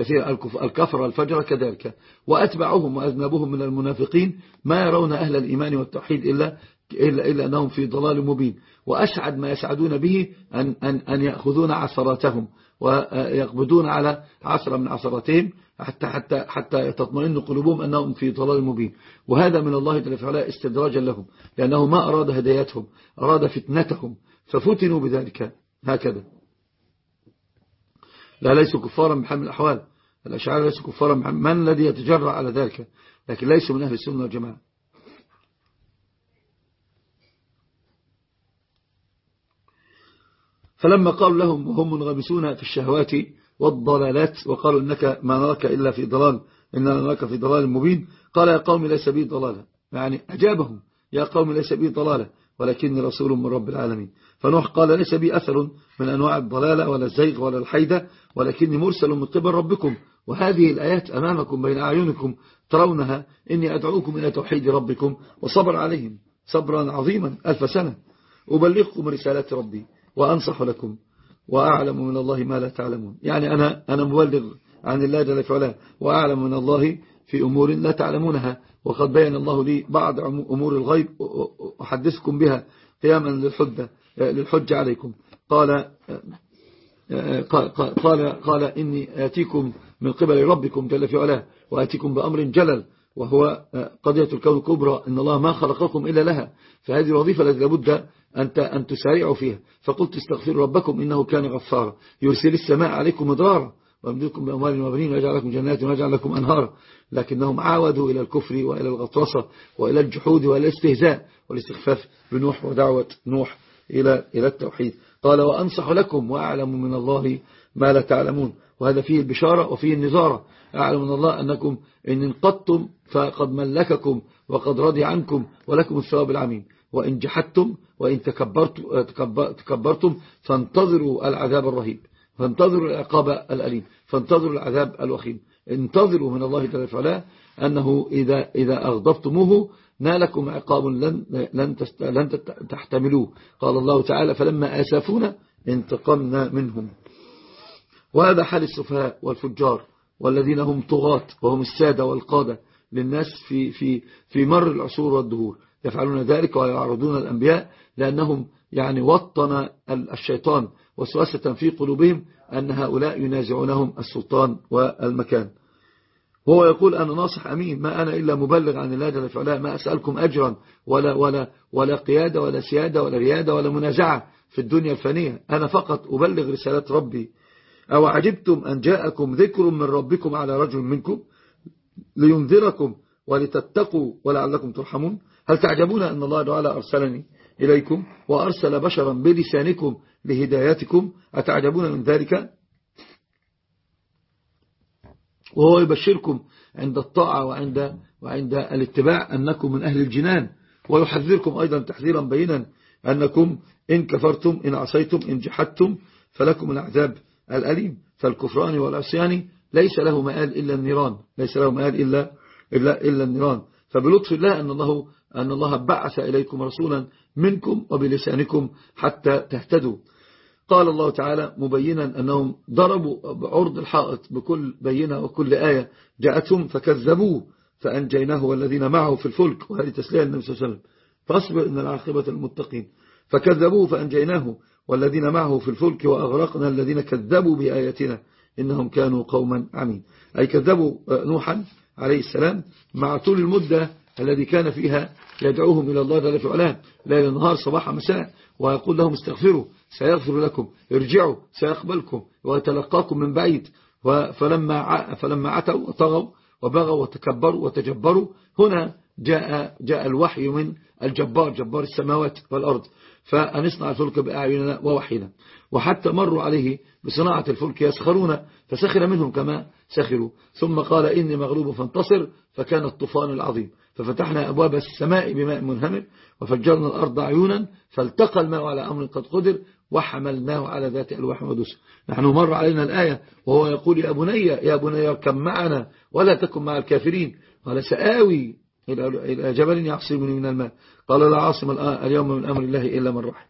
كثير الكفر والفجر كذلك. وأتبعهم وأذنبهم من المنافقين ما يرون أهل الإيمان والتوحيد إلا إلا, إلا أنهم في ضلال مبين. وأسعد ما يسعدون به أن, أن, أن يأخذون عثراتهم ويقبضون على عثرة من عثراتهم حتى, حتى, حتى تطمئن قلوبهم أنهم في ضلال مبين. وهذا من الله جل وعلا استدراجا لهم لأنه ما أراد هدايتهم أراد فتنتهم ففتنوا بذلك هكذا. لا ليسوا كفارا بحمل الأحوال. الأشعار ليسوا كفارا من الذي يتجرع على ذلك لكن ليسوا من أهل السنة والجماعة. فلما قالوا لهم وهم منغمسون في الشهوات والضلالات وقالوا إنك ما نراك إلا في ضلال إننا نراك في ضلال مبين قال يا قوم ليس بي ضلالة يعني أجابهم يا قوم ليس بي ضلالة ولكني رسول من رب العالمين. فنوح قال ليس بي أثر من أنواع الضلالة ولا الزيغ ولا الحيدة ولكني مرسل من قبل ربكم. وهذه الآيات أمامكم بين أعينكم ترونها. إني أدعوكم إلى توحيد ربكم وصبر عليهم صبرا عظيما ألف سنة. أبلغكم رسالات ربي وأنصح لكم وأعلم من الله ما لا تعلمون. يعني أنا, أنا مبلغ عن الله جل وعلا وأعلم من الله في أمور لا تعلمونها. وقد بين الله لي بعض أمور الغيب أحدثكم بها قياما للحجة, للحجة عليكم. قال قال قال إني آتيكم من قبل ربكم جل في علاه وآتيكم بأمر جلل وهو قضية الكون الكبرى إن الله ما خلقكم إلا لها فهذه الوظيفة التي لابد أن تسارعوا فيها. فقلت استغفروا ربكم إنه كان غفارا. يرسل السماء عليكم مدرارا ويمدكم بأموال وبنين ويجعل لكم جنات ويجعل لكم أنهارا. لكنهم عاودوا إلى الكفر وإلى الغطرسة وإلى الجحود وإلى الاستهزاء والاستخفاف بنوح ودعوة نوح إلى إلى التوحيد. قال وأنصح لكم وأعلم من الله ما لا تعلمون. وهذا فيه البشارة وفيه النظارة. أعلم من الله أنكم إن انقضتم فقد ملككم وقد رضي عنكم ولكم الثواب العميم. وإن جحدتم وإن تكبرتم فانتظروا العذاب الرهيب. فانتظروا العقاب الأليم. فانتظروا العذاب الوخيم. انتظروا من الله جل وعلا أنه إذا, إذا أغضبتموه نالكم عقاب لن, لن, لن تحتملوه. قال الله تعالى فلما آسفونا انتقمنا منهم. وهذا حال السفهاء والفجار والذين هم طغاة وهم السادة والقادة للناس في, في, في مر العصور والدهور. يفعلون ذلك ويعرضون الأنبياء لأنهم يعني وطن الشيطان وسواسة في قلوبهم أن هؤلاء ينازعونهم السلطان والمكان. وهو يقول أنا ناصح أمين ما أنا إلا مبلغ عن الله جل فعلا ما أسألكم أجرا ولا, ولا, ولا قيادة ولا سيادة ولا ريادة ولا منازعة في الدنيا الفانية أنا فقط أبلغ رسالة ربي أو عجبتم أن جاءكم ذكر من ربكم على رجل منكم لينذركم ولتتقوا ولعلكم ترحمون؟ هل تعجبون أن الله تعالى أرسلني إليكم وأرسل بشرا بلسانكم لهدايتكم؟ أتعجبون من ذلك؟ وهو يبشركم عند الطاعة وعند, وعند الاتباع أنكم من أهل الجنان ويحذركم أيضا تحذيرا بينا أنكم إن كفرتم إن عصيتم إن جحدتم فلكم العذاب الأليم. فالكفران والعصيان ليس له مآل إلا النيران. ليس له مآل إلا, إلا, إلا النيران. فبلطف الله أن الله, أن الله بعث إليكم رسولا منكم وبلسانكم حتى تهتدوا. قال الله تعالى مبينا أنهم ضربوا بعرض الحائط بكل بينة وكل آية. جاءتهم فكذبوه فأنجيناه والذين معه في الفلك. وهذه تسلية النبي صلى الله عليه وسلم. فأصبر إن العاقبة المتقين فكذبوه فأنجيناه والذين معه في الفلك وأغرقنا الذين كذبوا بآياتنا إنهم كانوا قوما عمين. أي كذبوا نوحا عليه السلام مع طول المدة الذي كان فيها يدعوهم إلى الله جل وعلا ليل نهار صباح مساء ويقول لهم استغفروا سيغفر لكم ارجعوا سيقبلكم ويتلقاكم من بعيد. فلما فلما عتوا وطغوا وبغوا وتكبروا وتجبروا هنا جاء جاء الوحي من الجبار جبار السماوات والأرض. فأن اصنع الفلك بأعيننا ووحينا. وحتى مروا عليه بصناعة الفلك يسخرون فسخر منهم كما سخروا. ثم قال إني مغلوب فانتصر فكان الطوفان العظيم. ففتحنا أبواب السماء بماء منهمر وفجرنا الأرض عيونا فالتقى الماء على أمر قد قدر وحملناه على ذات ألواح ودس نحن مر علينا الآية وهو يقول يا بني يا بني اركب معنا ولا تكن مع الكافرين. قال سآوي إلى جبل يعصمني من الماء. قال لا عاصم اليوم من أمر الله إلا من رحم.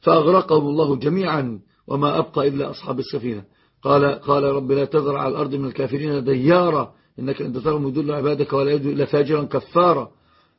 فأغرقهم الله جميعا وما أبقى إلا أصحاب السفينة. قال قال رب لا تذر على الأرض من الكافرين ديارا. إنك أنت ترى يدل عبادك ولا يدل إلا فاجرا كفارا.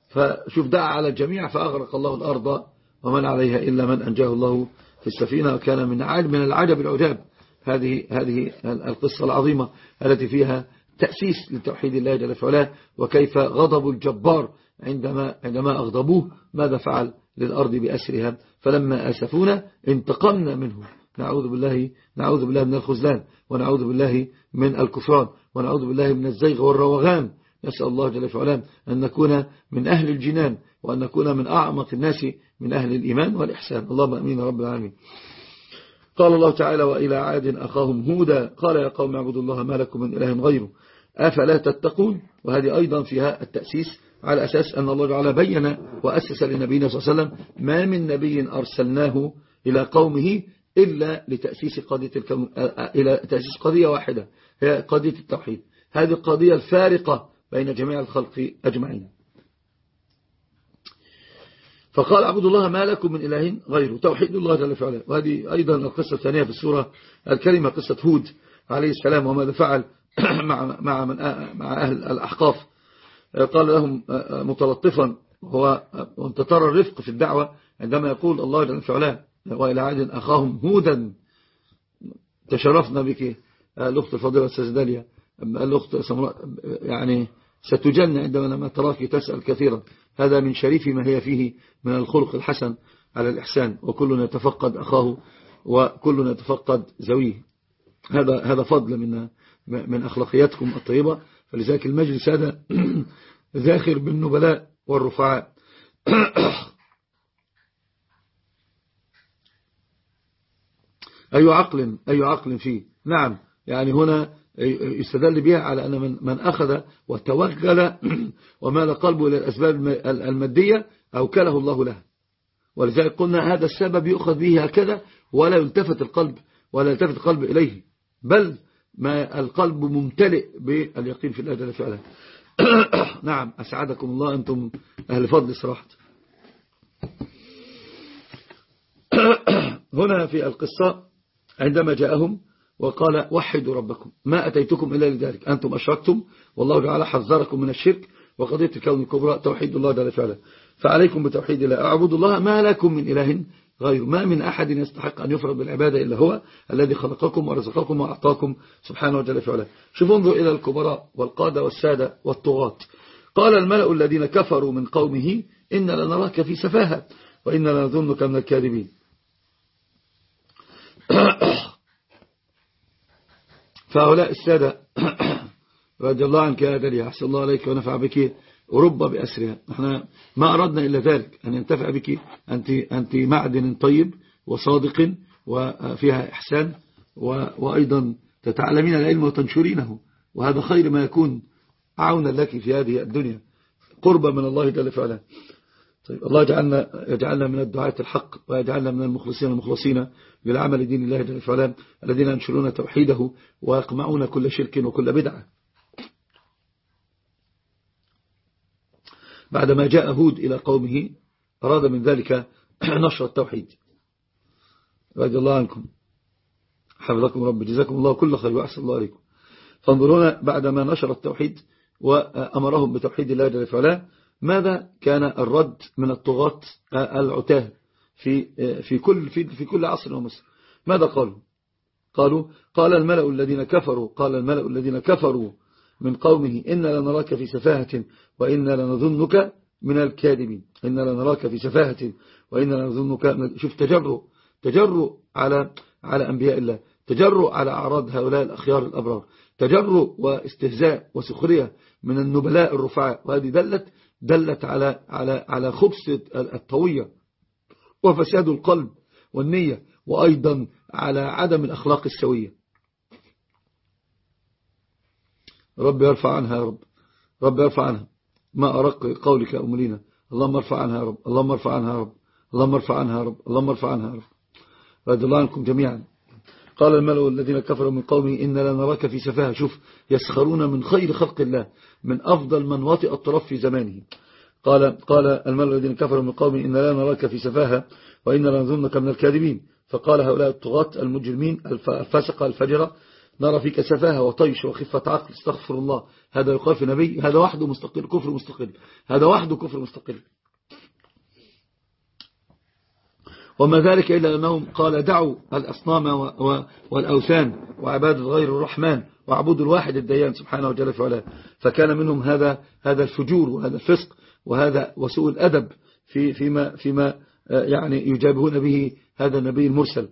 فشوف دعا على الجميع فأغرق الله الأرض ومن عليها إلا من أنجاه الله في السفينة. وكان من من العجب العجاب. هذه هذه القصة العظيمة التي فيها تأسيس لتوحيد الله جل وعلا وكيف غضب الجبار عندما عندما أغضبوه ماذا فعل للأرض بأسرها؟ فلما أسفونا انتقمنا منه. نعوذ بالله نعوذ بالله من الخزلان ونعوذ بالله من الكفران ونعوذ بالله من الزيغ والروغان. نسأل الله جل وعلا أن نكون من أهل الجنان وأن نكون من أعمق الناس من أهل الإيمان والإحسان. اللهم أمين رب العالمين. قال الله تعالى وإلى عاد أخاهم هودا. قال يا قوم اعبدوا الله ما لكم من إله غيره. أفلا تتقون؟ وهذه أيضا فيها التأسيس على أساس أن الله تعالى بين وأسس لنبينا صلى الله عليه وسلم ما من نبي أرسلناه إلى قومه إلا لتأسيس قضية الكون إلى تأسيس قضية واحدة هي قضية التوحيد. هذه القضية الفارقة بين جميع الخلق أجمعين. فقال عبد الله ما لكم من إله غيره؟ توحيد الله جل وعلا. وهذه أيضا القصة الثانية في السورة الكريمة قصة هود عليه السلام وماذا فعل؟ مع مع من مع أهل الأحقاف. قال لهم متلطفا هو وانت ترى الرفق في الدعوة عندما يقول الله جل وعلا وإلى عاد أخاهم هودا تشرفنا بك الأخت السيدة داليا الأخت يعني ستجن عندما تراك تسأل كثيرا. هذا من شريف ما هي فيه من الخلق الحسن على الإحسان وكلنا يتفقد أخاه وكلنا يتفقد زويه. هذا هذا فضل من من أخلاقياتكم الطيبة. فلذلك المجلس هذا ذاخر بالنبلاء والرفعاء. أي عقل أي عقل فيه؟ نعم. يعني هنا يستدل بها على أن من, من أخذ وتوغل ومال قلبه إلى الأسباب المادية أوكله الله له ولذلك قلنا هذا السبب يؤخذ به هكذا ولا يلتفت القلب ولا يلتفت القلب إليه. بل ما القلب ممتلئ باليقين في الله جل نعم أسعدكم الله أنتم أهل فضل صراحة. هنا في القصة عندما جاءهم وقال وحدوا ربكم ما أتيتكم إلا لذلك أنتم أشركتم والله تعالى حذركم من الشرك وقضية الكون الكبرى توحيد الله جل فعليكم بتوحيد الله أعبدوا الله ما لكم من إله غير. ما من أحد يستحق أن يفرض بالعبادة إلا هو الذي خلقكم ورزقكم وأعطاكم سبحانه وتعالى فعلا شوفوا انظروا إلى الكبراء والقادة والسادة والطغاة. قال الملأ الذين كفروا من قومه إن لنراك في سفاهة وإن لنظنك من الكاذبين. فهؤلاء السادة رضي الله عنك يا أدري أحسن الله عليك ونفع بك. ورب بأسرها. إحنا ما أردنا إلا ذلك أن ينتفع بك أنت, أنت معدن طيب وصادق وفيها إحسان وأيضا تتعلمين العلم وتنشرينه. وهذا خير ما يكون عونا لك في هذه الدنيا. قربا من الله جل فعلا طيب الله يجعلنا, يجعلنا من الدعاة الحق ويجعلنا من المخلصين المخلصين بالعمل دين الله جل فعلا الذين ينشرون توحيده ويقمعون كل شرك وكل بدعة. بعدما جاء هود إلى قومه أراد من ذلك نشر التوحيد. رضي الله عنكم. حفظكم رب جزاكم الله كل خير وأحسن الله عليكم فانظرونا بعدما نشر التوحيد وأمرهم بتوحيد الله جل وعلا ماذا كان الرد من الطغاة العتاه في في كل في في كل عصر ومصر؟ ماذا قالوا؟ قالوا قال الملأ الذين كفروا قال الملأ الذين كفروا. من قومه إن لنراك في سفاهة وإن لنظنك من الكاذبين. إن لنراك في سفاهة وإن لنظنك شوف تجرؤ تجرؤ على على أنبياء الله تجرؤ على أعراض هؤلاء الأخيار الأبرار تجرؤ واستهزاء وسخرية من النبلاء الرفعاء. وهذه دلت دلت على على على خبث الطوية وفساد القلب والنية وأيضا على عدم الأخلاق السوية. رب يرفع عنها يا رب. رب يرفع عنها. ما أرق قولك أملينا اللهم ارفع عنها يا رب. اللهم ارفع عنها يا رب. اللهم ارفع عنها يا رب. اللهم ارفع عنها يا رب. رضي الله عنكم جميعا. قال الملأ الذين كفروا من قومه إن لنراك في سفاهة. شوف يسخرون من خير خلق الله من أفضل من وطئ الطرف في زمانه. قال قال الملأ الذين كفروا من قومه إن لا نراك في سفاهة وإن لنظنك من الكاذبين. فقال هؤلاء الطغاة المجرمين الفاسقة الفجرة نرى فيك سفاهة وطيش وخفة عقل استغفر الله. هذا يقال في نبي هذا وحده مستقل كفر مستقل. هذا وحده كفر مستقل. وما ذلك إلا أنهم قال دعوا الأصنام والأوثان وعبادة غير الرحمن وعبود الواحد الديان سبحانه وجل فعلا فكان منهم هذا هذا الفجور وهذا الفسق وهذا وسوء الأدب في فيما فيما يعني يجابهون به هذا النبي المرسل.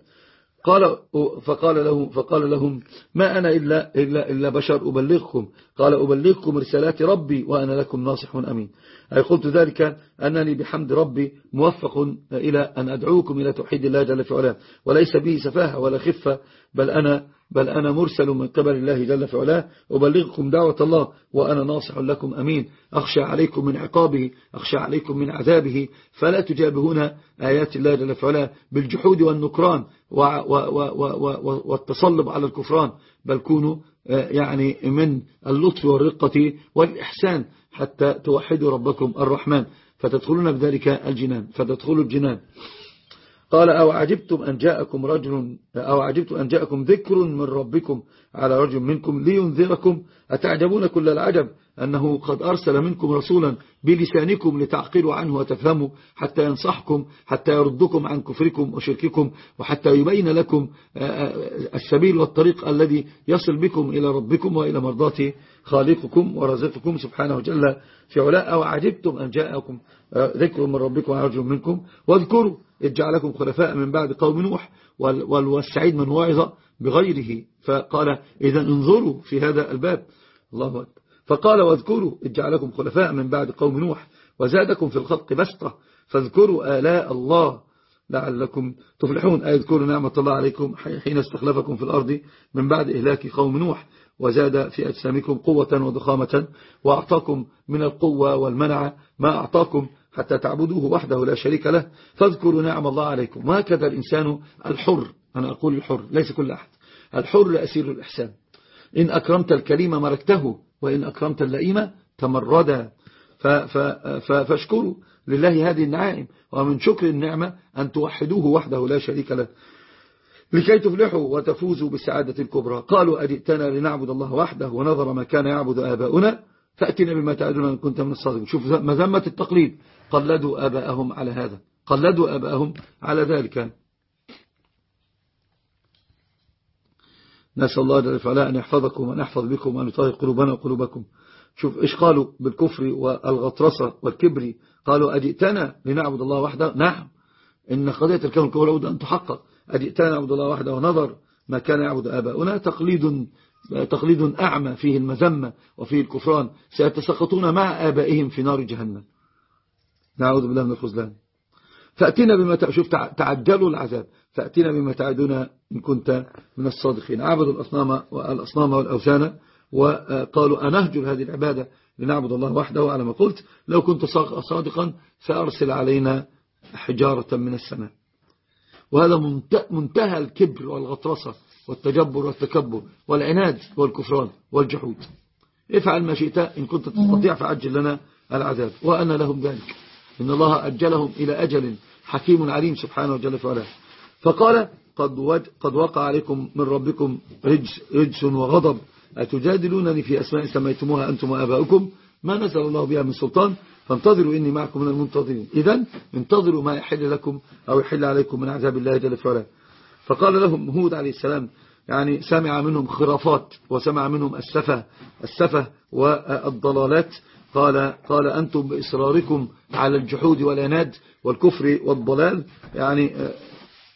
قال فقال لهم فقال لهم ما أنا إلا, إلا, إلا بشر أبلغكم. قال أبلغكم رسالات ربي وأنا لكم ناصح أمين. أي قلت ذلك أنني بحمد ربي موفق إلى أن أدعوكم إلى توحيد الله جل في وليس به سفاهة ولا خفة بل أنا بل أنا مرسل من قبل الله جل في علاه. أبلغكم دعوة الله وأنا ناصح لكم أمين. أخشى عليكم من عقابه أخشى عليكم من عذابه. فلا تجابهون آيات الله جل في علاه بالجحود والنكران والتصلب على الكفران. بل كونوا يعني من اللطف والرقة والإحسان حتى توحدوا ربكم الرحمن. فتدخلون بذلك الجنان فتدخلوا الجنان. قال أو عجبتم أن جاءكم رجل أو عجبتم أن جاءكم ذكر من ربكم على رجل منكم لينذركم؟ أتعجبون كل العجب أنه قد أرسل منكم رسولا بلسانكم لتعقلوا عنه وتفهموا حتى ينصحكم حتى يردكم عن كفركم وشرككم وحتى يبين لكم السبيل والطريق الذي يصل بكم إلى ربكم وإلى مرضات خالقكم ورزقكم سبحانه وجل في علاء وعجبتم أن جاءكم ذكر من ربكم وعرج منكم؟ واذكروا إذ خلفاء من بعد قوم نوح والسعيد من واعظ بغيره. فقال إذا انظروا في هذا الباب. الله أكبر. فقال واذكروا إذ خلفاء من بعد قوم نوح وزادكم في الخلق بسطة فاذكروا آلاء الله لعلكم تفلحون. اذكروا نعمة الله عليكم حين استخلفكم في الأرض من بعد إهلاك قوم نوح وزاد في أجسامكم قوة وضخامة وأعطاكم من القوة والمنع ما أعطاكم حتى تعبدوه وحده لا شريك له فاذكروا نعم الله عليكم. وهكذا الإنسان الحر أنا أقول الحر ليس كل أحد. الحر أسير الإحسان. إن أكرمت الكريم مركته وإن أكرمت اللئيم تمردا. فاشكروا لله هذه النعائم ومن شكر النعمة أن توحدوه وحده لا شريك له. لكي تفلحوا وتفوزوا بالسعادة الكبرى. قالوا أدئتنا لنعبد الله وحده ونظر ما كان يعبد آباؤنا؟ فأتنا بما تعدنا إن كنت من الصادقين. شوف مذمة التقليد. قلدوا آباءهم على هذا. قلدوا آباءهم على ذلك. نسأل الله جل وعلا أن يحفظكم وأن يحفظ بكم وأن يطهر قلوبنا وقلوبكم. شوف إيش قالوا بالكفر والغطرسة والكبر؟ قالوا أجئتنا لنعبد الله وحده؟ نعم. إن قضية الكون كون لابد أن تحقق. أجئتنا نعبد الله وحده ونظر ما كان يعبد آباؤنا؟ تقليد تقليد أعمى فيه المذمة وفيه الكفران سيتسقطون مع آبائهم في نار جهنم. نعوذ بالله من الخزلان. فأتينا بما شوف تعجلوا العذاب. فأتينا بما تعدنا إن كنت من الصادقين. عبدوا الأصنام والأصنام والأوثان وقالوا أنهجر هذه العبادة لنعبد الله وحده. على ما قلت لو كنت صادقا فأرسل علينا حجارة من السماء. وهذا منتهى الكبر والغطرسة. والتجبر والتكبر والعناد والكفران والجحود. افعل ما شئت إن كنت تستطيع فعجل لنا العذاب. وأنا لهم ذلك. إن الله أجلهم إلى أجل حكيم عليم سبحانه وجل فعلا. فقال قد, قد وقع عليكم من ربكم رجس, رجس وغضب. أتجادلونني في أسماء سميتموها أنتم وآباؤكم؟ ما نزل الله بها من سلطان. فانتظروا إني معكم من المنتظرين. إذا انتظروا ما يحل لكم أو يحل عليكم من عذاب الله جل فعلا. فقال لهم هود عليه السلام يعني سمع منهم خرافات وسمع منهم السفة السفة والضلالات. قال قال أنتم بإصراركم على الجحود والعناد والكفر والضلال. يعني آه،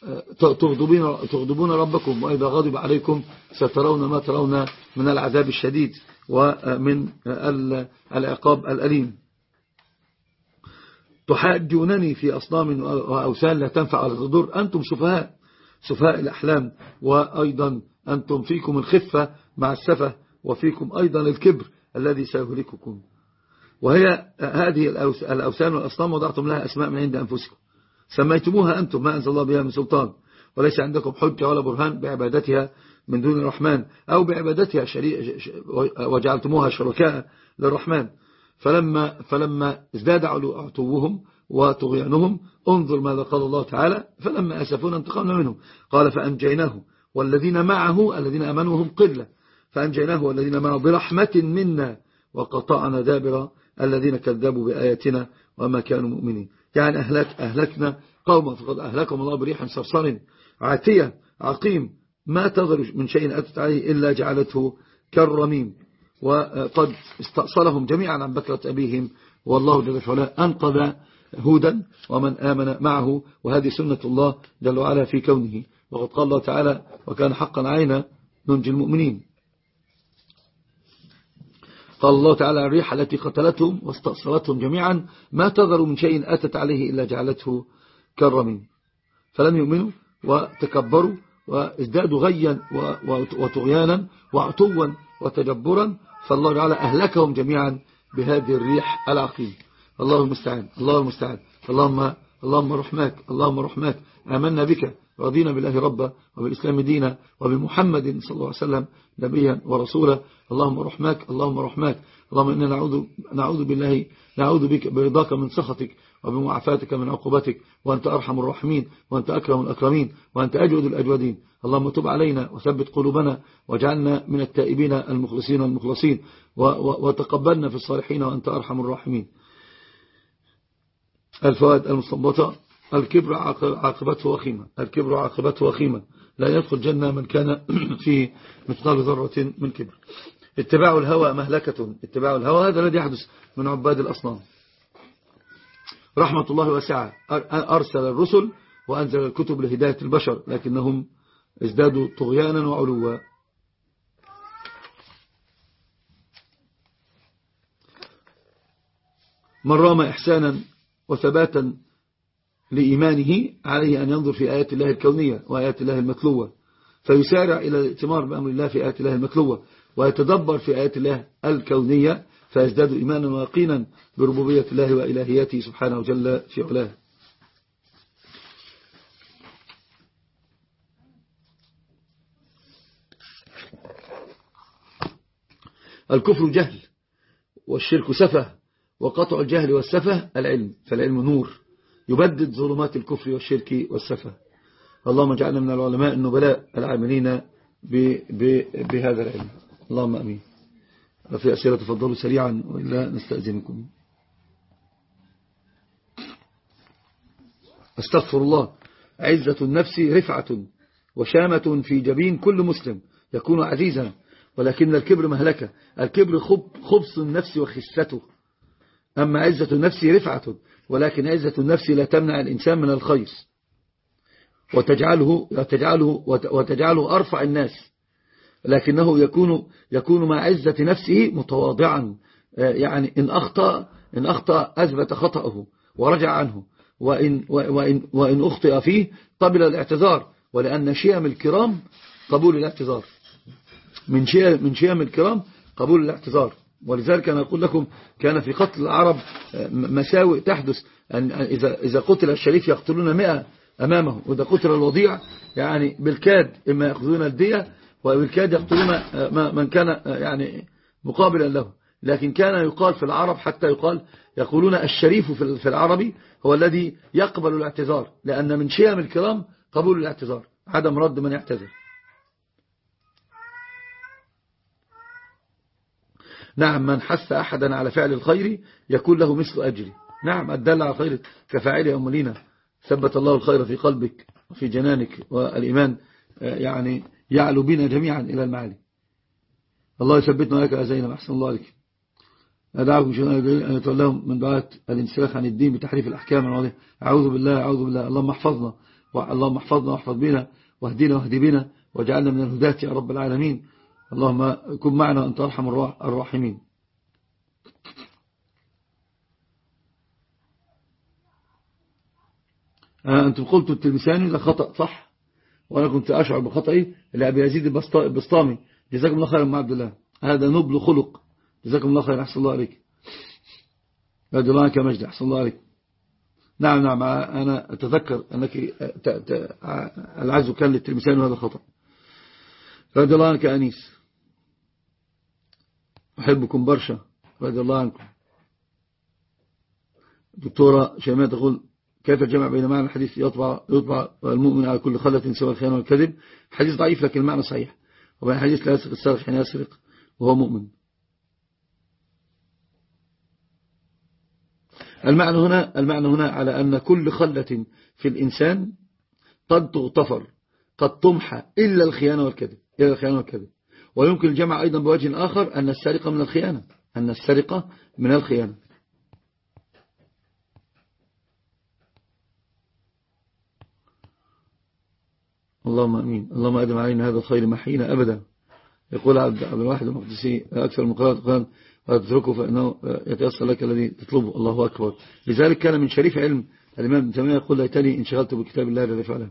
آه، تغضبون, تغضبون ربكم وإذا غضب عليكم سترون ما ترون من العذاب الشديد ومن العقاب الأليم. تحاجونني في أصنام وأوثان لا تنفع ولا تضر أنتم سفهاء. سفهاء الأحلام وأيضا أنتم فيكم الخفة مع السفة وفيكم أيضا الكبر الذي سيهلككم. وهي هذه الأوثان والأصنام وضعتم لها أسماء من عند أنفسكم. سميتموها أنتم ما أنزل الله بها من سلطان. وليس عندكم حجة ولا برهان بعبادتها من دون الرحمن أو بعبادتها وجعلتموها شركاء للرحمن. فلما, فلما ازداد عتوهم وطغيانهم انظر ماذا قال الله تعالى فلما أسفونا انتقمنا منهم. قال فأنجيناه والذين معه الذين أمنوا هم قلة. فأنجيناه والذين معه برحمة منا وقطعنا دابر الذين كذبوا بآياتنا وما كانوا مؤمنين. يعني أهلك أهلكنا قوما فقد أهلكهم الله بريح صرصر. عاتية عقيم ما تظهر من شيء أتت عليه إلا جعلته كالرميم. وقد استأصلهم جميعا عن بكرة أبيهم والله جل وعلا أنقذ هودا ومن آمن معه وهذه سنة الله جل وعلا في كونه. وقد قال الله تعالى وكان حقا عينا ننجي المؤمنين. قال الله تعالى الريح التي قتلتهم واستأصلتهم جميعا ما تذر من شيء أتت عليه إلا جعلته كالرمين فلم يؤمنوا وتكبروا وازدادوا غيا وطغيانا وعتوا وتجبرا فالله تعالى أهلكهم جميعا بهذه الريح العقيم الله المستعان الله المستعان اللهم اللهم رحماك اللهم رحماك. آمنا بك رضينا بالله ربا وبالإسلام دينا وبمحمد صلى الله عليه وسلم نبيا ورسولا. اللهم رحماك اللهم رحماك. اللهم إنا نعوذ, نعوذ بالله نعوذ بك برضاك من سخطك وبمعافاتك من عقوبتك. وأنت أرحم الراحمين وأنت أكرم الأكرمين وأنت أجود الأجودين. اللهم تب علينا وثبت قلوبنا واجعلنا من التائبين المخلصين والمخلصين. وتقبلنا في الصالحين وأنت أرحم الراحمين. الفوائد المستنبطة الكبر عاقبته وخيمة الكبر عاقبته وخيمة. لا يدخل جنة من كان فيه مثقال ذرة من كبر. اتباع الهوى مهلكة. اتباع الهوى هذا الذي يحدث من عباد الأصنام. رحمة الله واسعة. أرسل الرسل وأنزل الكتب لهداية البشر لكنهم ازدادوا طغيانا وعلوا. من رام إحسانا وثباتا لإيمانه عليه أن ينظر في آيات الله الكونية وآيات الله المتلوة فيسارع إلى الاتمار بأمر الله في آيات الله المتلوة ويتدبر في آيات الله الكونية فيزداد إيمانا ويقينا بربوبية الله وإلهيته سبحانه جل في علاه. الكفر جهل والشرك سفه. وقطع الجهل والسفه العلم فالعلم نور. يبدد ظلمات الكفر والشرك والسفه. اللهم اجعلنا من العلماء النبلاء العاملين بهذا العلم. اللهم أمين. في أسئلة تفضلوا سريعا وإلا نستأذنكم. أستغفر الله. عزة النفس رفعة وشامة في جبين كل مسلم يكون عزيزا. ولكن الكبر مهلكة. الكبر خبص النفس وخسته. أما عزة النفس رفعة ولكن عزة النفس لا تمنع الإنسان من الخير. وتجعله, وتجعله, وتجعله أرفع الناس. لكنه يكون يكون مع عزة نفسه متواضعا. يعني إن أخطأ إن أخطأ أثبت خطأه ورجع عنه. وإن, وإن, وإن أخطئ فيه قبل الاعتذار. ولأن شيم الكرام قبول الاعتذار. من شيم, من شيم الكرام قبول الاعتذار. ولذلك أنا أقول لكم كان في قتل العرب مساوئ تحدث أن إذا, إذا قتل الشريف يقتلون مئة أمامه وإذا قتل الوضيع يعني بالكاد إما يأخذون الدية وبالكاد يقتلون من كان يعني مقابلا له لكن كان يقال في العرب حتى يقال يقولون الشريف في العربي هو الذي يقبل الاعتذار لأن من شيم الكرام قبول الاعتذار عدم رد من يعتذر نعم من حث أحدا على فعل الخير يكون له مثل أجري. نعم الدل على الخير كفاعل أملينا ثبت الله الخير في قلبك وفي جنانك والإيمان آه، يعني يعلو بنا جميعا إلى المعالي. الله يثبتنا لك يا زينب أحسن الله عليك. أدعوكم شيئا أن يتولهم من دعاة الانسلاخ عن الدين بتحريف الأحكام أعوذ بالله أعوذ بالله. اللهم احفظنا اللهم احفظنا واحفظ بنا واهدنا واهدي بنا واجعلنا من الهداة يا رب العالمين. اللهم كن معنا أنت أرحم الراحمين. آه، أنتم قلتوا التلمساني ده خطأ صح؟ وأنا كنت أشعر بخطئي لأبي يزيد البسطامي. جزاكم الله خيرا عبد الله. هذا نبل خلق. جزاكم الله خيرا أحسن الله عليك. رضي الله عنك مجد أحسن الله عليك. نعم نعم أنا أتذكر أنك العز كان للتلمسان وهذا خطأ. رضي الله عنك أنيس. أحبكم برشا رضي الله عنكم. دكتورة شيماء تقول كيف الجمع بين معنى الحديث يطبع, يطبع المؤمن على كل خلة سوى الخيانة والكذب؟ حديث ضعيف لكن المعنى صحيح. وبين حديث لا يسرق السارق حين يسرق وهو مؤمن. المعنى هنا المعنى هنا على أن كل خلة في الإنسان قد تغتفر قد تمحى إلا الخيانة والكذب إلا الخيانة والكذب. ويمكن الجمع أيضا بوجه آخر أن السرقة من الخيانة أن السرقة من الخيانة. اللهم أمين. اللهم أدم علينا هذا الخير محينا أبدا. يقول عبد الواحد المقدسي أكثر المقرات قال ولا تتركه فإنه يتيسر لك الذي تطلبه. الله أكبر. لذلك كان من شريف علم الإمام ابن تيمية يقول ليتني انشغلت بكتاب الله الذي فعله.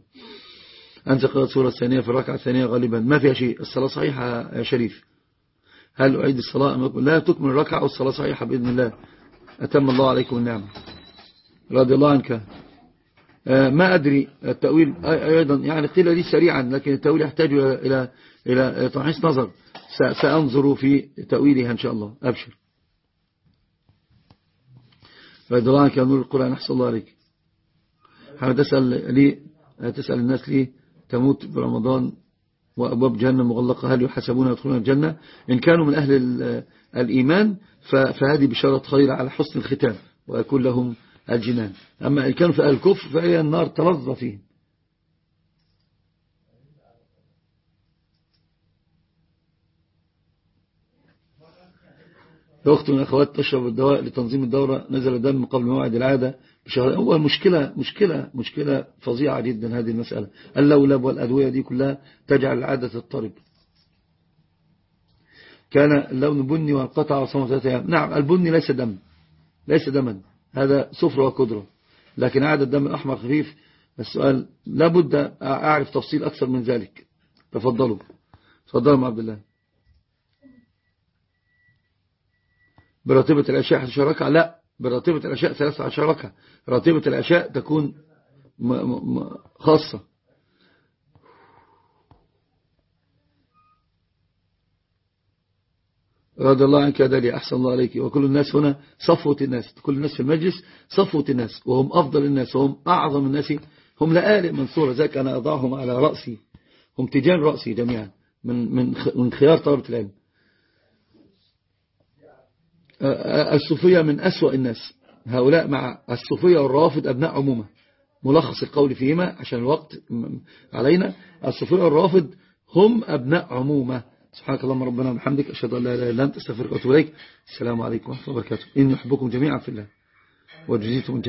أنت قرأت سورة الثانية في الركعة الثانية غالبا. ما فيها شيء. الصلاة صحيحة يا شريف. هل أعيد الصلاة أم أقول لا تكمل الركعة والصلاة صحيحة بإذن الله. أتم الله عليكم النعمة. رضي الله عنك. ما أدري التأويل أيضا يعني قيل لي سريعا لكن التأويل يحتاج إلى إلى تحيص نظر. سأنظر في تأويلها إن شاء الله. أبشر. بعد الله عنك نور القرآن أحسن الله عليك. تسأل لي تسأل الناس لي تموت برمضان وأبواب جهنم مغلقة هل يحسبون يدخلون الجنة؟ إن كانوا من أهل الإيمان فهذه بشارة خير على حسن الختام ويكون لهم الجنان. أما إن كانوا في أهل الكفر فهي النار تلظى فيهم. أخت من أخوات تشرب الدواء لتنظيم الدورة. نزل دم قبل موعد العادة. هو مشكلة مشكلة مشكلة فظيعة جدا هذه المسألة. اللولب والأدوية دي كلها تجعل العادة تضطرب كان اللون بني وانقطع وصمت ثلاثة أيام. نعم البني ليس دم. ليس دما. هذا صفر وقدرة. لكن عادة الدم الأحمر خفيف. السؤال لابد أعرف تفصيل أكثر من ذلك. تفضلوا. تفضلوا عبد الله. براتبة الأشياء 11 ركعة لا. براتبة الأشياء 13 ركعة راتبة الأشياء تكون خاصة. رضي الله عنك يا دالي أحسن الله عليك. وكل الناس هنا صفوة الناس. كل الناس في المجلس صفوة الناس وهم أفضل الناس وهم أعظم الناس. هم لآلئ منصورة ذلك أنا أضعهم على رأسي. هم تجان رأسي جميعا من, من, من خيار طلبة العلم. الصوفية من أسوأ الناس. هؤلاء مع الصوفية والروافد أبناء عمومة. ملخص القول فيهما عشان الوقت علينا. الصوفية والروافد هم أبناء عمومة. سبحانك اللهم ربنا وبحمدك. أشهد أن لا إله إلا أنت أستغفرك وأتوب إليك. السلام عليكم ورحمة الله وبركاته. إني أحبكم جميعا في الله. وجزيتم الجنة